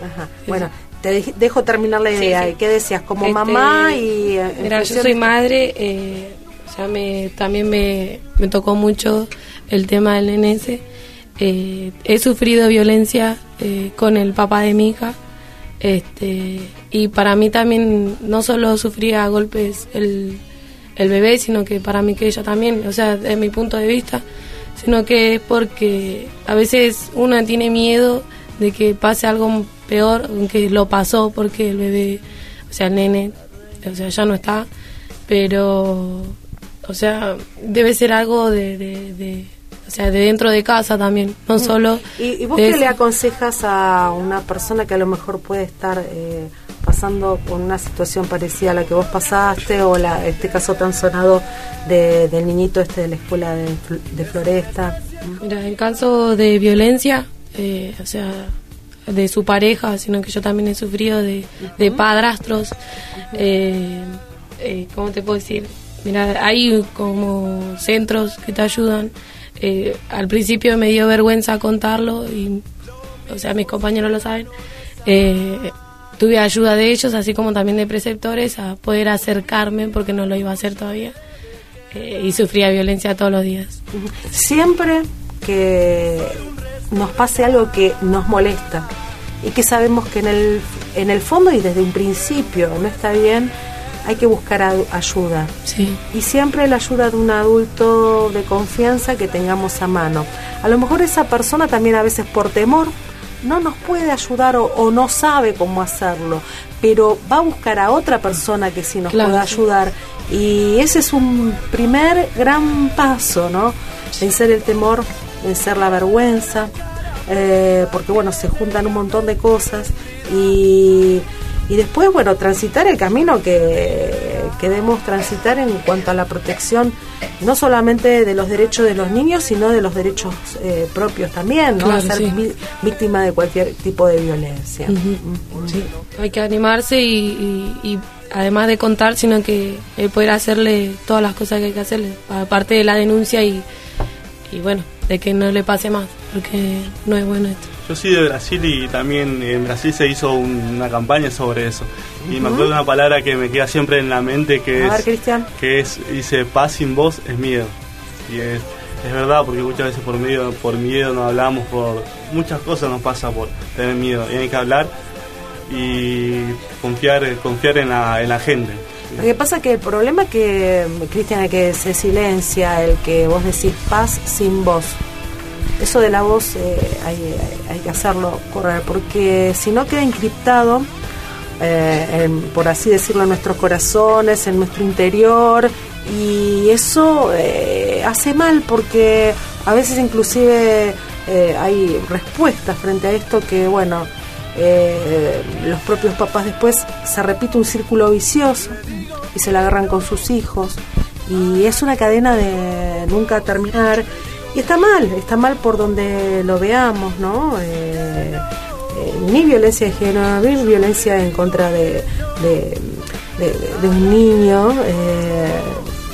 Ajá. Bueno, te dejo terminar la idea. Sí, sí. ¿Qué decías? Como este, mamá y... Eh, Mira, yo soy madre, eh, sea, me, también me, me tocó mucho el tema del NS. Eh, he sufrido violencia eh, con el papá de mi hija. Este, y para mí también no solo sufría golpes el, el bebé, sino que para mí que ella también, o sea, desde mi punto de vista, sino que es porque a veces una tiene miedo de que pase algo peor, aunque lo pasó porque el bebé, o sea, el nene, o sea, ya no está, pero, o sea, debe ser algo de, de, de o sea, de dentro de casa también, no solo... ¿Y, y vos qué le aconsejas a una persona que a lo mejor puede estar eh, pasando por una situación parecida a la que vos pasaste o la, este caso tan sonado de, del niñito este de la escuela de, de Floresta? Mira, en caso de violencia, eh, o sea, de su pareja, sino que yo también he sufrido de, uh -huh. de padrastros, uh -huh. eh, eh, ¿cómo te puedo decir? Mira, hay como centros que te ayudan. Eh, al principio me dio vergüenza contarlo y o sea, mis compañeros lo saben, eh, tuve ayuda de ellos, así como también de preceptores, a poder acercarme, porque no lo iba a hacer todavía, eh, y sufría violencia todos los días. Siempre que nos pase algo que nos molesta y que sabemos que en el, en el fondo y desde un principio no está bien, hay que buscar ayuda. Y siempre la ayuda de un adulto de confianza que tengamos a mano. A lo mejor esa persona también a veces por temor no nos puede ayudar o, no sabe cómo hacerlo, pero va a buscar a otra persona que sí nos pueda ayudar. Y ese es un primer gran paso, ¿no? Vencer el temor, vencer la vergüenza, eh, porque bueno, se juntan un montón de cosas y y después, bueno, transitar el camino que, que debemos transitar en cuanto a la protección, no solamente de los derechos de los niños, sino de los derechos eh, propios también, ¿no? ser víctima de cualquier tipo de violencia. sí. Hay que animarse y, y, además de contar, sino que poder hacerle todas las cosas que hay que hacerle, aparte de la denuncia y, y bueno, de que no le pase más, porque no es bueno esto. Yo soy de Brasil y también en Brasil se hizo una campaña sobre eso. Y me acuerdo de una palabra que me queda siempre en la mente que es que es dice paz sin voz es miedo. Y es, es verdad porque muchas veces por miedo por miedo no hablamos por muchas cosas nos pasa por tener miedo y hay que hablar y confiar confiar en la, en la gente. Lo que pasa que el problema es que, Cristian, que se silencia, el que vos decís paz sin voz eso de la voz eh, hay, que hacerlo correr, porque si no queda encriptado, eh, por así decirlo, en nuestros corazones, en nuestro interior, y eso eh, hace mal porque a veces inclusive hay respuestas frente a esto que, bueno, los propios papás después se repite un círculo vicioso y se la agarran con sus hijos y es una cadena de nunca terminar y está mal, está mal por donde lo veamos, ¿no? Eh, eh, ni violencia de género, ni violencia en contra de, de, un niño, eh,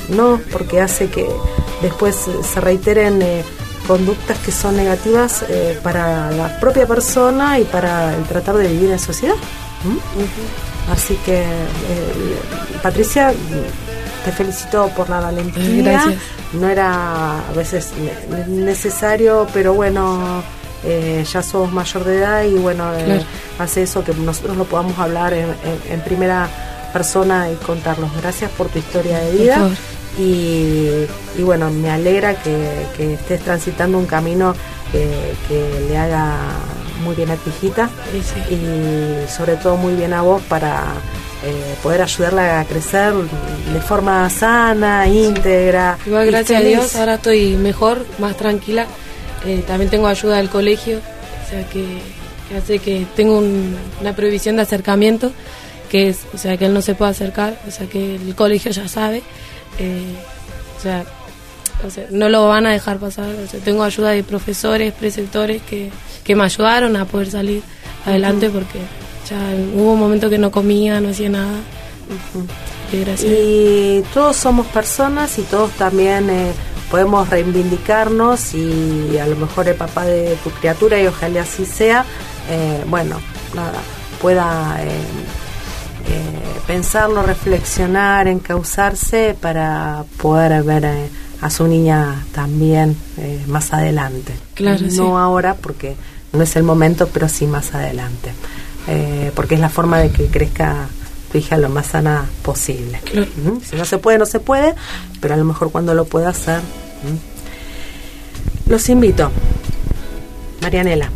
no, porque hace que después se reiteren conductas que son negativas para la propia persona y para el tratar de vivir en sociedad. Así que, Patricia, te felicito por la valentía. No era a veces necesario, pero bueno, eh, ya sos mayor de edad y bueno, eh, hace eso que nosotros lo podamos hablar en, primera persona y contarnos. Gracias por tu historia de vida. Y, bueno, me alegra que, estés transitando un camino que, le haga muy bien a tu hijita y sobre todo muy bien a vos para eh, poder ayudarla a crecer de forma sana, íntegra. Igual, gracias a Dios, ahora estoy mejor, más tranquila. Eh, también tengo ayuda del colegio, o sea que, hace que tengo una prohibición de acercamiento, que es, o sea, que él no se puede acercar, o sea, que el colegio ya sabe, eh, o, sea, no lo van a dejar pasar. O sea, tengo ayuda de profesores, preceptores que, que me ayudaron a poder salir adelante porque hubo un momento que no comía, no hacía nada. Y todos somos personas y todos también eh, podemos reivindicarnos y a lo mejor el papá de tu criatura, y ojalá así sea, eh, bueno, nada, pueda eh, pensarlo, reflexionar, encauzarse para poder ver a su niña también más adelante. Claro, no ahora porque no es el momento, pero sí más adelante. Eh, porque es la forma de que crezca tu hija lo más sana posible. Si no se puede, no se puede, pero a lo mejor cuando lo pueda hacer. Los invito, Marianela.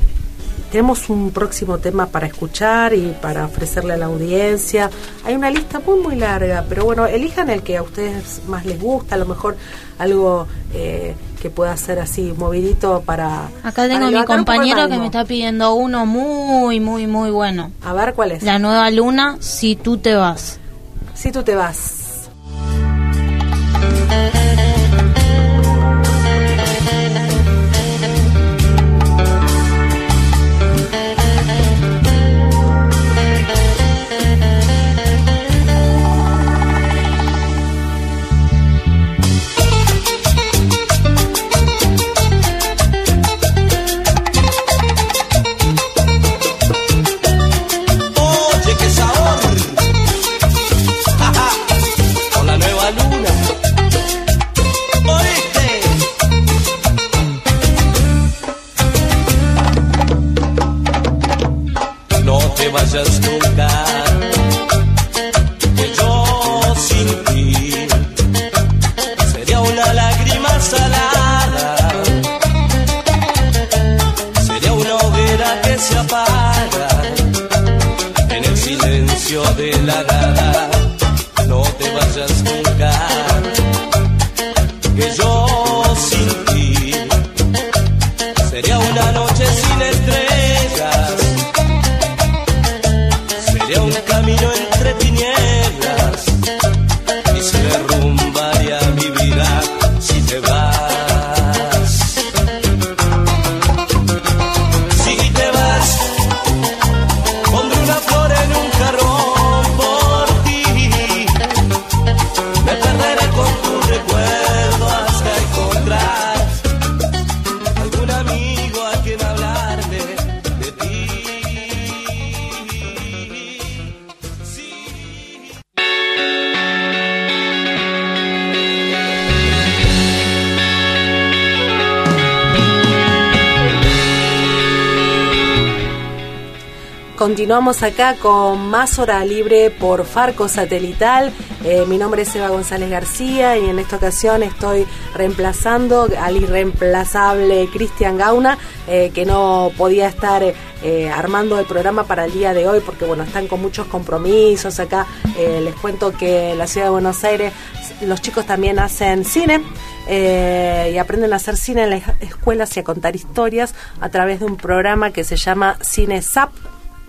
Tenemos un próximo tema para escuchar y para ofrecerle a la audiencia. Hay una lista muy, muy larga, pero bueno, elijan el que a ustedes más les gusta, a lo mejor algo eh, que pueda ser así movidito para... Acá tengo mi compañero que me está pidiendo uno muy, muy, muy bueno. A ver cuál es. La nueva luna, si tú te vas. Si tú te vas. Continuamos acá con más hora libre por Farco Satelital. Eh, mi nombre es Eva González García y en esta ocasión estoy reemplazando al irreemplazable Cristian Gauna, eh, que no podía estar eh, armando el programa para el día de hoy porque bueno están con muchos compromisos acá. Les cuento que en la ciudad de Buenos Aires los chicos también hacen cine. y aprenden a hacer cine en las escuelas y a contar historias a través de un programa que se llama Cine Zap.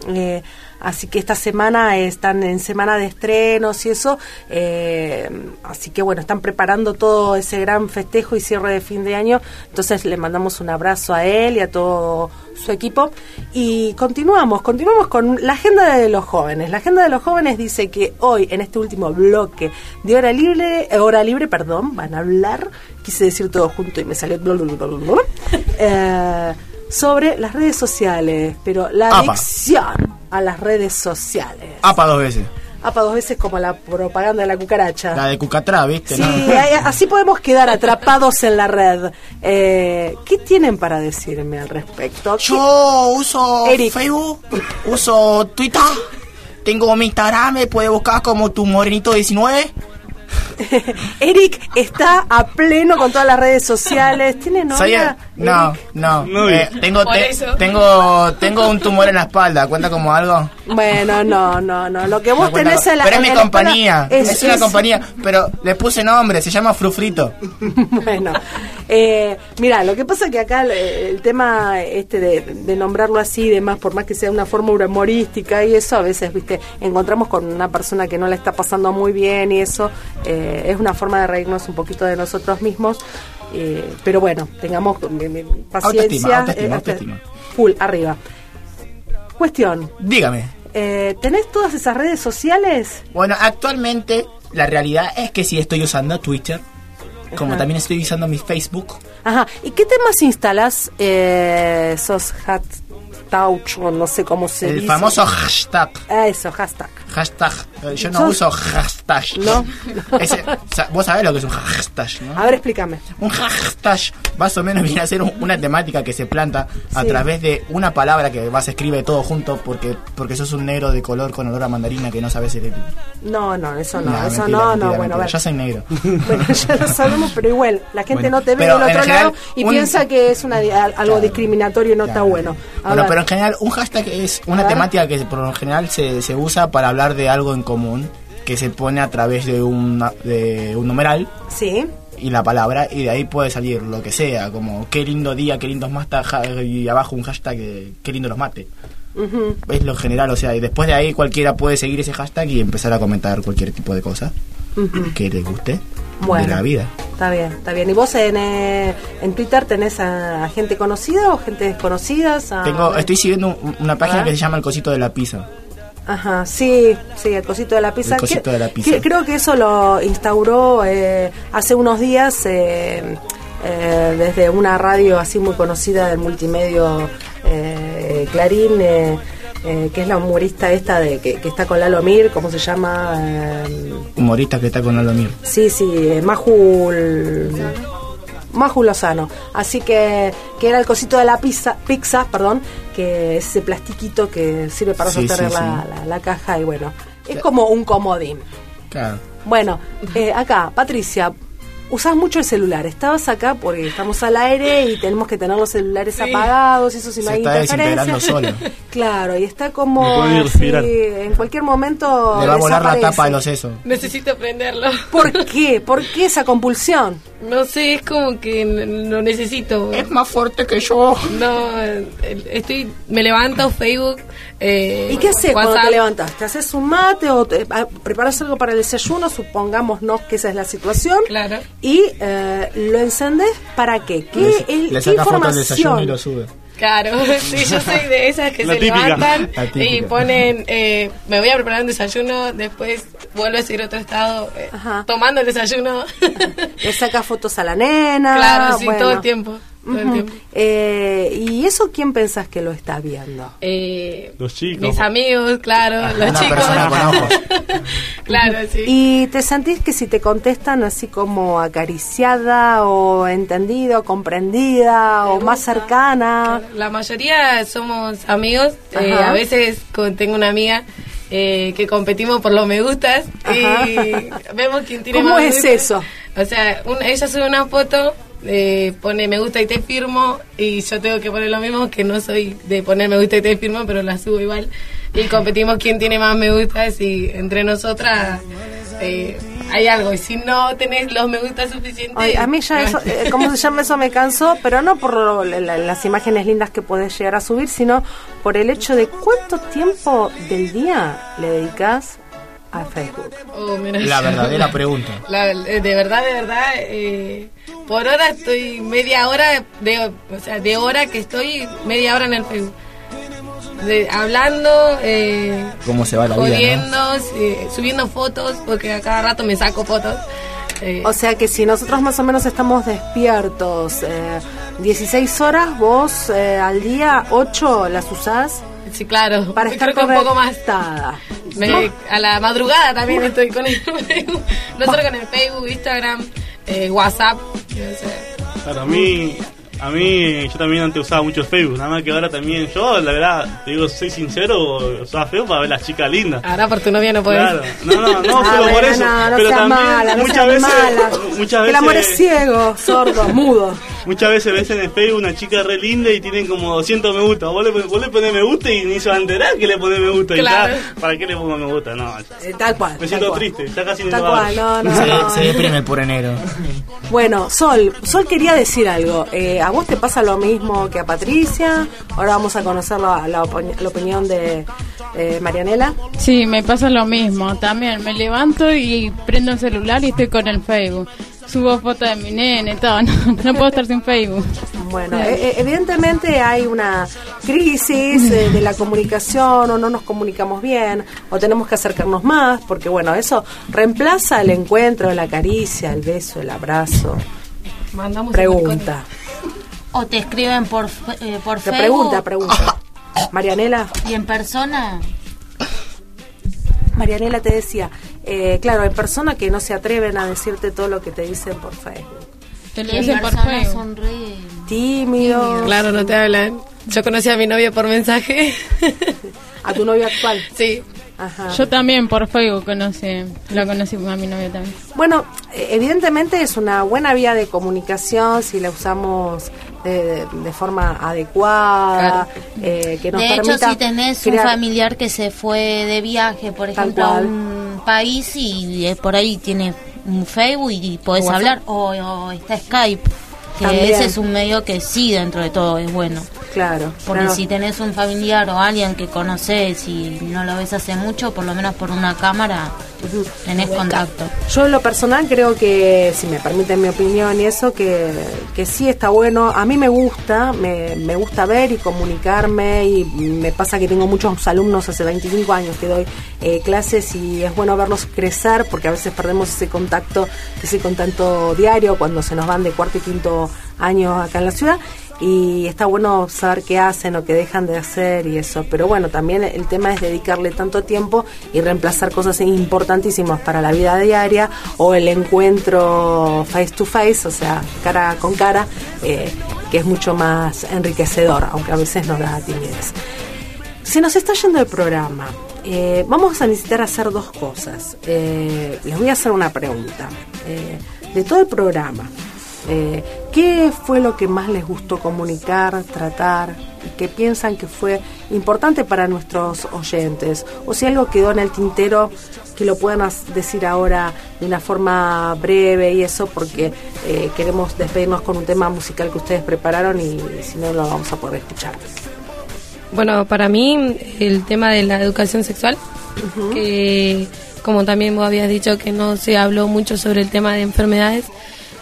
Eh, así que esta semana están en semana de estrenos y eso. eh, así que bueno, están preparando todo ese gran festejo y cierre de fin de año. Entonces le mandamos un abrazo a él y a todo su equipo. Y continuamos, continuamos con la agenda de los jóvenes. La agenda de los jóvenes dice que hoy, en este último bloque de hora libre, eh, hora libre, perdón, van a hablar, quise decir todo junto y me salió eh, sobre las redes sociales, pero la Apa. adicción a las redes sociales. APA dos veces. Apa dos veces como la propaganda de la cucaracha. La de Cucatrá, ¿viste? Sí, así podemos quedar atrapados en la red. Eh, ¿Qué tienen para decirme al respecto? Yo uso Eric. Facebook, uso Twitter, tengo mi Instagram, me puede buscar como tu morenito 19. Eric está a pleno con todas las redes sociales. ¿Tiene novia? No, no. Eh, tengo, te- tengo, tengo un tumor en la espalda, ¿cuenta como algo? Bueno, no, no, no. Lo que vos No tenés en la pero es mi la compañía, es, una compañía, pero le puse nombre, se llama Frufrito. bueno, eh, mira, lo que pasa que acá el, el tema este de, de nombrarlo así y demás, por más que sea una forma humorística y eso, a veces, viste, encontramos con una persona que no la está pasando muy bien y eso eh, es una forma de reírnos un poquito de nosotros mismos. Eh, pero bueno, tengamos paciencia. Autoestima, autoestima, eh, autoestima. Full, arriba. Cuestión, Dígame. eh, ¿tenés todas esas redes sociales? Bueno, actualmente la realidad es que sí estoy usando Twitter, como también estoy usando mi Facebook. Ajá. ¿Y qué temas instalas eh, touch o no sé cómo se El dice? famoso hashtag. Eso, hashtag. Hashtag. Eh, Yo no Sos- uso hashtag. No. Ese- o sea, Vos sabés lo que es un hashtag, ¿no? A ver, explícame. Un hashtag más o menos viene a ser un- una temática que se planta a Sí. través de una palabra que vas a escribe todo junto porque porque sos un negro de color con olor a mandarina que no sabes el... No, no, eso no, Nah, eso mentira, no, mentira, no, bueno, mentira. a ver. Yo soy negro. Bueno, ya lo sabemos, pero igual, la gente Bueno, no te ve del otro general, lado y un- piensa que es una, algo discriminatorio y no está bueno. A Bueno, ver. pero en general un hashtag es una temática que por lo general se, se usa para hablar de algo en común que se pone a través de, una, de un numeral Sí. y la palabra y de ahí puede salir lo que sea, como qué lindo día, qué lindos mata y abajo un hashtag eh, qué lindo los mate. Ujú. Es lo general, o sea, y después de ahí cualquiera puede seguir ese hashtag y empezar a comentar cualquier tipo de cosa Que les guste Bueno. de la vida. Está bien, está bien. ¿Y vos en, eh, en Twitter tenés a, a gente conocida o gente desconocida? A- Tengo, estoy siguiendo un- una página Ah. que se llama El Cosito de la Pizza. Ajá, sí, sí, el cosito de la pizza. El cosito Que- de la pizza. que creo que eso lo instauró eh, hace unos días eh, eh, desde una radio así muy conocida del multimedio eh, Clarín, eh, que es la humorista esta de que, que está con Lalo Mir, ¿cómo se llama? Eh, Humorista que está con Alomir. Sí, sí, eh, Majul. Maju Lozano. Así que, que era el cosito de la pizza, pizza, perdón, que es ese plastiquito que sirve para Sí, sostener sí, la, sí. la- la caja y bueno, es como un comodín. Claro. Bueno, eh, acá, Patricia, usás mucho el celular. Estabas acá porque estamos al aire y tenemos que tener los celulares apagados y eso si no Se hay está desintegrando solo. Claro, y está como Me respirar. en cualquier momento Le va a volar la tapa de los sesos. Necesito prenderlo. ¿Por qué? ¿Por qué esa compulsión? No sé, es como que lo necesito. Es más fuerte que yo. No, estoy, me levanto Facebook. eh, ¿Y qué haces cuando te levantas? ¿Te haces un mate o te, ah, preparas algo para el desayuno? Supongámonos que esa es la situación. Claro. Y eh, lo encendes para qué? ¿Qué, Le, el- le qué saca foto al desayuno y información? lo sube. Claro, sí, yo soy de esas que se típica. levantan y ponen, eh, me voy a preparar un desayuno, después vuelvo a seguir otro estado eh, tomando el desayuno. Le sacas fotos a la nena. claro, sí, bueno. todo el tiempo. Todo el Ujú. tiempo. Eh, ¿Y eso quién pensás que lo está viendo? Eh, Los chicos. mis amigos, claro, los una chicos. persona con ojos. claro, sí. ¿Y te sentís que si te contestan así como acariciada o entendida o comprendida o más cercana? La mayoría somos amigos. eh, a veces tengo una amiga eh, que competimos por los me gustas y Ajá. vemos quién tiene ¿Cómo más me es eso? O sea, un- ella sube una foto, eh, pone me gusta y te firmo y yo tengo que poner lo mismo, que no soy de poner me gusta y te firmo, pero la subo igual. Y competimos quién tiene más me gustas y entre nosotras eh, hay algo. Y si no tenés los me gustas suficientes... Ay, a mí ya eso, eh, ¿cómo se llama eso? Me cansó, pero no por lo- la- la- las imágenes lindas que podés llegar a subir, sino por el hecho de cuánto tiempo del día le dedicas a Facebook. Oh, mira, La verdadera pregunta. La- eh, de verdad, de verdad, eh, por hora estoy media hora, de, o sea, de hora que estoy media hora en el Facebook. De- hablando, eh, ¿Cómo se va la vida? jodiendo, eh, subiendo fotos, porque a cada rato me saco fotos. Eh, O sea que si nosotros más o menos estamos despiertos eh, 16 horas, vos eh, al día 8 las usás. Sí, claro. Para estar Creo que un poco más. me- a la madrugada también estoy con el Facebook. No solo con el Facebook, Instagram, eh, WhatsApp. o sea, Claro, a mí, a mí, yo también antes usaba mucho Facebook, nada más que ahora también, yo la verdad, te digo, soy sincero, usaba Facebook para ver las chicas lindas. Ahora por tu novia no puedes. Claro, no, no, no, Ah, pero por eso, no, no pero seas también mala, no muchas seas veces, mala. muchas veces, el amor es ciego, sordo, mudo. Muchas veces ves en el Facebook una chica re linda y tienen como 200 me gusta, vos le, vos le ponés me gusta y ni se va a enterar que le ponés me gusta, Claro. y ¿para qué le pongo me gusta? No, Eh, tal cual. me siento cual. triste, ya casi Tal cual, no, no, se, no. se deprime el puro enero. Bueno, Sol, Sol quería decir algo. Eh, ¿A vos te pasa lo mismo que a Patricia? Ahora vamos a conocer la, la opini- la opinión de eh, Marianela. Sí, me pasa lo mismo. También me levanto y prendo el celular y estoy con el Facebook. Subo fotos de mi nene, todo. No, no puedo estar sin Facebook. Bueno, eh, eh, evidentemente hay una crisis eh, de la comunicación o no nos comunicamos bien o tenemos que acercarnos más porque bueno, eso reemplaza el encuentro, la caricia, el beso, el abrazo. Mandamos Pregunta. O te escriben por, eh, por Te Facebook. pregunta, pregunta. Marianela. Y en persona. Marianela te decía, eh, claro, hay personas que no se atreven a decirte todo lo que te dicen por Facebook. Te Y en persona son re Tímidos. Claro, no te hablan. Yo conocí a mi novio por mensaje. ¿A tu novio actual? Sí. Ajá. Yo también por Facebook conocí, lo conocí a mi novio también. Bueno, eh, evidentemente es una buena vía de comunicación si la usamos de, de- forma adecuada, eh, que nos de hecho, si tenés un familiar que se fue de viaje, por ejemplo, a un país y eh, por ahí tiene un Facebook y podés WhatsApp. hablar, o, o está Skype, que También. ese es un medio que sí, dentro de todo, es bueno. Claro. Porque claro. si tenés un familiar o alguien que conoces y no lo ves hace mucho, por lo menos por una cámara, tenés contacto. Yo en lo personal creo que, si me permiten mi opinión y eso, que, que sí está bueno. A mí me gusta, me, me gusta ver y comunicarme y me pasa que tengo muchos alumnos, hace 25 años que doy eh, clases y es bueno verlos crecer porque a veces perdemos ese contacto, ese contacto diario cuando se nos van de cuarto y quinto año acá en la ciudad y está bueno saber qué hacen o qué dejan de hacer y eso. Pero bueno, también el tema es dedicarle tanto tiempo y reemplazar cosas importantísimas para la vida diaria o el encuentro face to face, o sea, cara con cara, eh, que es mucho más enriquecedor, aunque a veces nos da timidez. Se nos está yendo el programa. Eh, vamos a necesitar hacer dos cosas. Eh, les voy a hacer una pregunta. De todo el programa. ¿Qué fue lo que más les gustó comunicar, tratar? ¿Qué piensan que fue importante para nuestros oyentes? O si algo quedó en el tintero, que lo puedan decir ahora de una forma breve y eso, porque eh, queremos despedirnos con un tema musical que ustedes prepararon y, si no lo vamos a poder escuchar. Bueno, para mí el tema de la educación sexual, que como también vos habías dicho que no se habló mucho sobre el tema de enfermedades,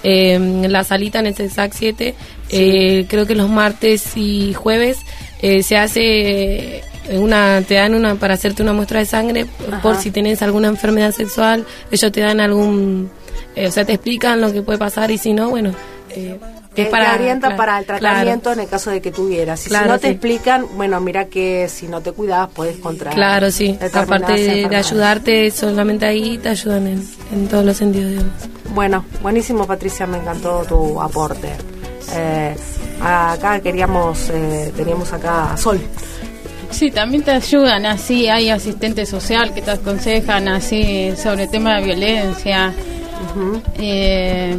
eh, la salita en el CESAC 7, eh, creo que los martes y jueves eh, se hace una te dan una para hacerte una muestra de sangre por si tienes alguna enfermedad sexual ellos te dan algún o sea te explican lo que puede pasar y si no bueno eh, te, para, orienta para el tratamiento en el caso de que tuvieras. Y si no te explican, bueno, mira que si no te cuidas puedes contraer. Claro, sí. Aparte de, ayudarte, solamente ahí te ayudan en, en todos los sentidos. Bueno, buenísimo Patricia, me encantó tu aporte. Eh, acá queríamos, eh, teníamos acá a Sol. Sí, también te ayudan, así hay asistente social que te aconsejan así sobre tema de violencia. eh,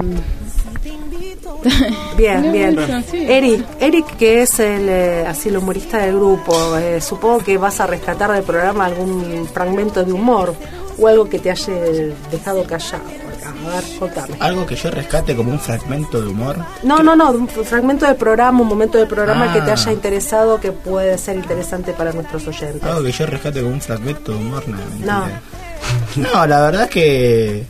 Bien, bien. Eric, Eric que es el, eh, así el humorista del grupo, eh, supongo que vas a rescatar del programa algún fragmento de humor o algo que te haya dejado callado. A ver, contame. Algo que yo rescate como un fragmento de humor. No, no, no, un fragmento del programa, un momento del programa que te haya ah. interesado que puede ser interesante para nuestros oyentes. Algo que yo rescate como un fragmento de humor, no. No, no la verdad es que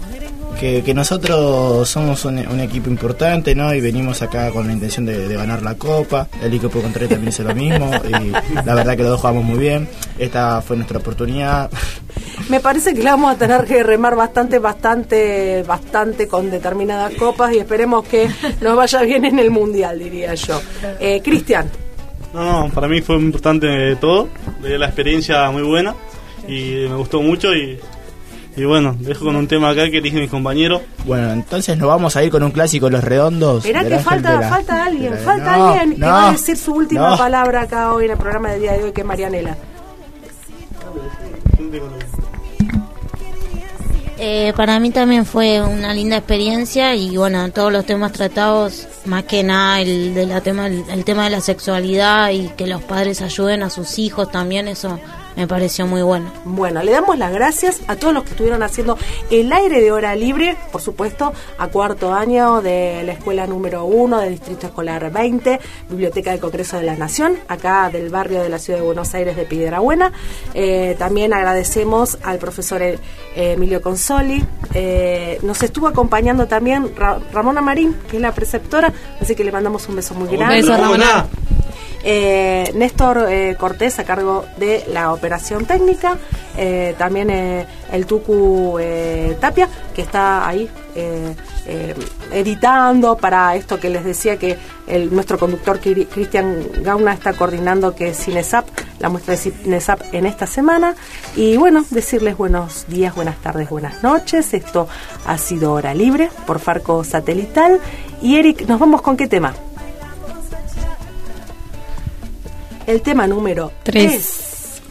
que, nosotros somos un, equipo importante, ¿no? Y venimos acá con la intención de, ganar la copa. El equipo contrario también hizo lo mismo. Y la verdad que los dos jugamos muy bien. Esta fue nuestra oportunidad. Me parece que la vamos a tener que remar bastante, bastante, bastante con determinadas copas y esperemos que nos vaya bien en el mundial, diría yo. Eh, Cristian. No, para mí fue muy importante todo. La experiencia muy buena y me gustó mucho y y bueno, dejo con un tema acá que dije mi compañero. Bueno, entonces nos vamos a ir con un clásico Los Redondos. Esperá que falta, falta alguien, falta alguien que va a decir su última palabra acá hoy en el programa del día de hoy, que es Marianela. Eh, para mí también fue una linda experiencia y bueno, todos los temas tratados, más que nada el, de la tema, el tema de la sexualidad y que los padres ayuden a sus hijos también, eso me pareció muy bueno. Bueno, le damos las gracias a todos los que estuvieron haciendo el aire de hora libre, por supuesto, a cuarto año de la escuela número uno del Distrito Escolar 20, Biblioteca del Congreso de la Nación, acá del barrio de la ciudad de Buenos Aires de Piedrabuena. Eh, también agradecemos al profesor eh, Emilio Consoli. Eh, nos estuvo acompañando también Ramona Marín, que es la preceptora, así que le mandamos un beso muy grande. Un beso, Ramona. Eh, Néstor eh, Cortés a cargo de la operación técnica, eh, también el Tucu Tapia, que está ahí editando para esto que les decía que nuestro conductor Cristian Gauna está coordinando que Cinesap, la muestra de Cinesap en esta semana. Y bueno, decirles buenos días, buenas tardes, buenas noches. Esto ha sido Hora Libre por Farco Satelital. Y Eric, ¿nos vamos con qué tema? El tema número 3.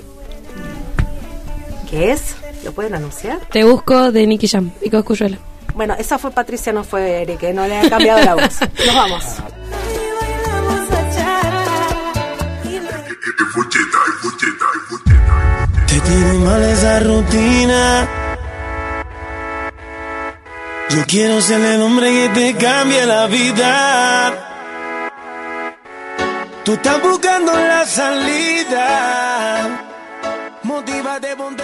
¿Qué es? ¿Lo pueden anunciar? Te busco de Nicky Jam, y Coscuyuela. Bueno, esa fue Patricia, no fue Eric, no le ha cambiado la voz. Nos vamos. Te tiene mal esa rutina. Yo quiero ser el hombre que te cambie la vida. Tú estás buscando la salida. Motívate, ponte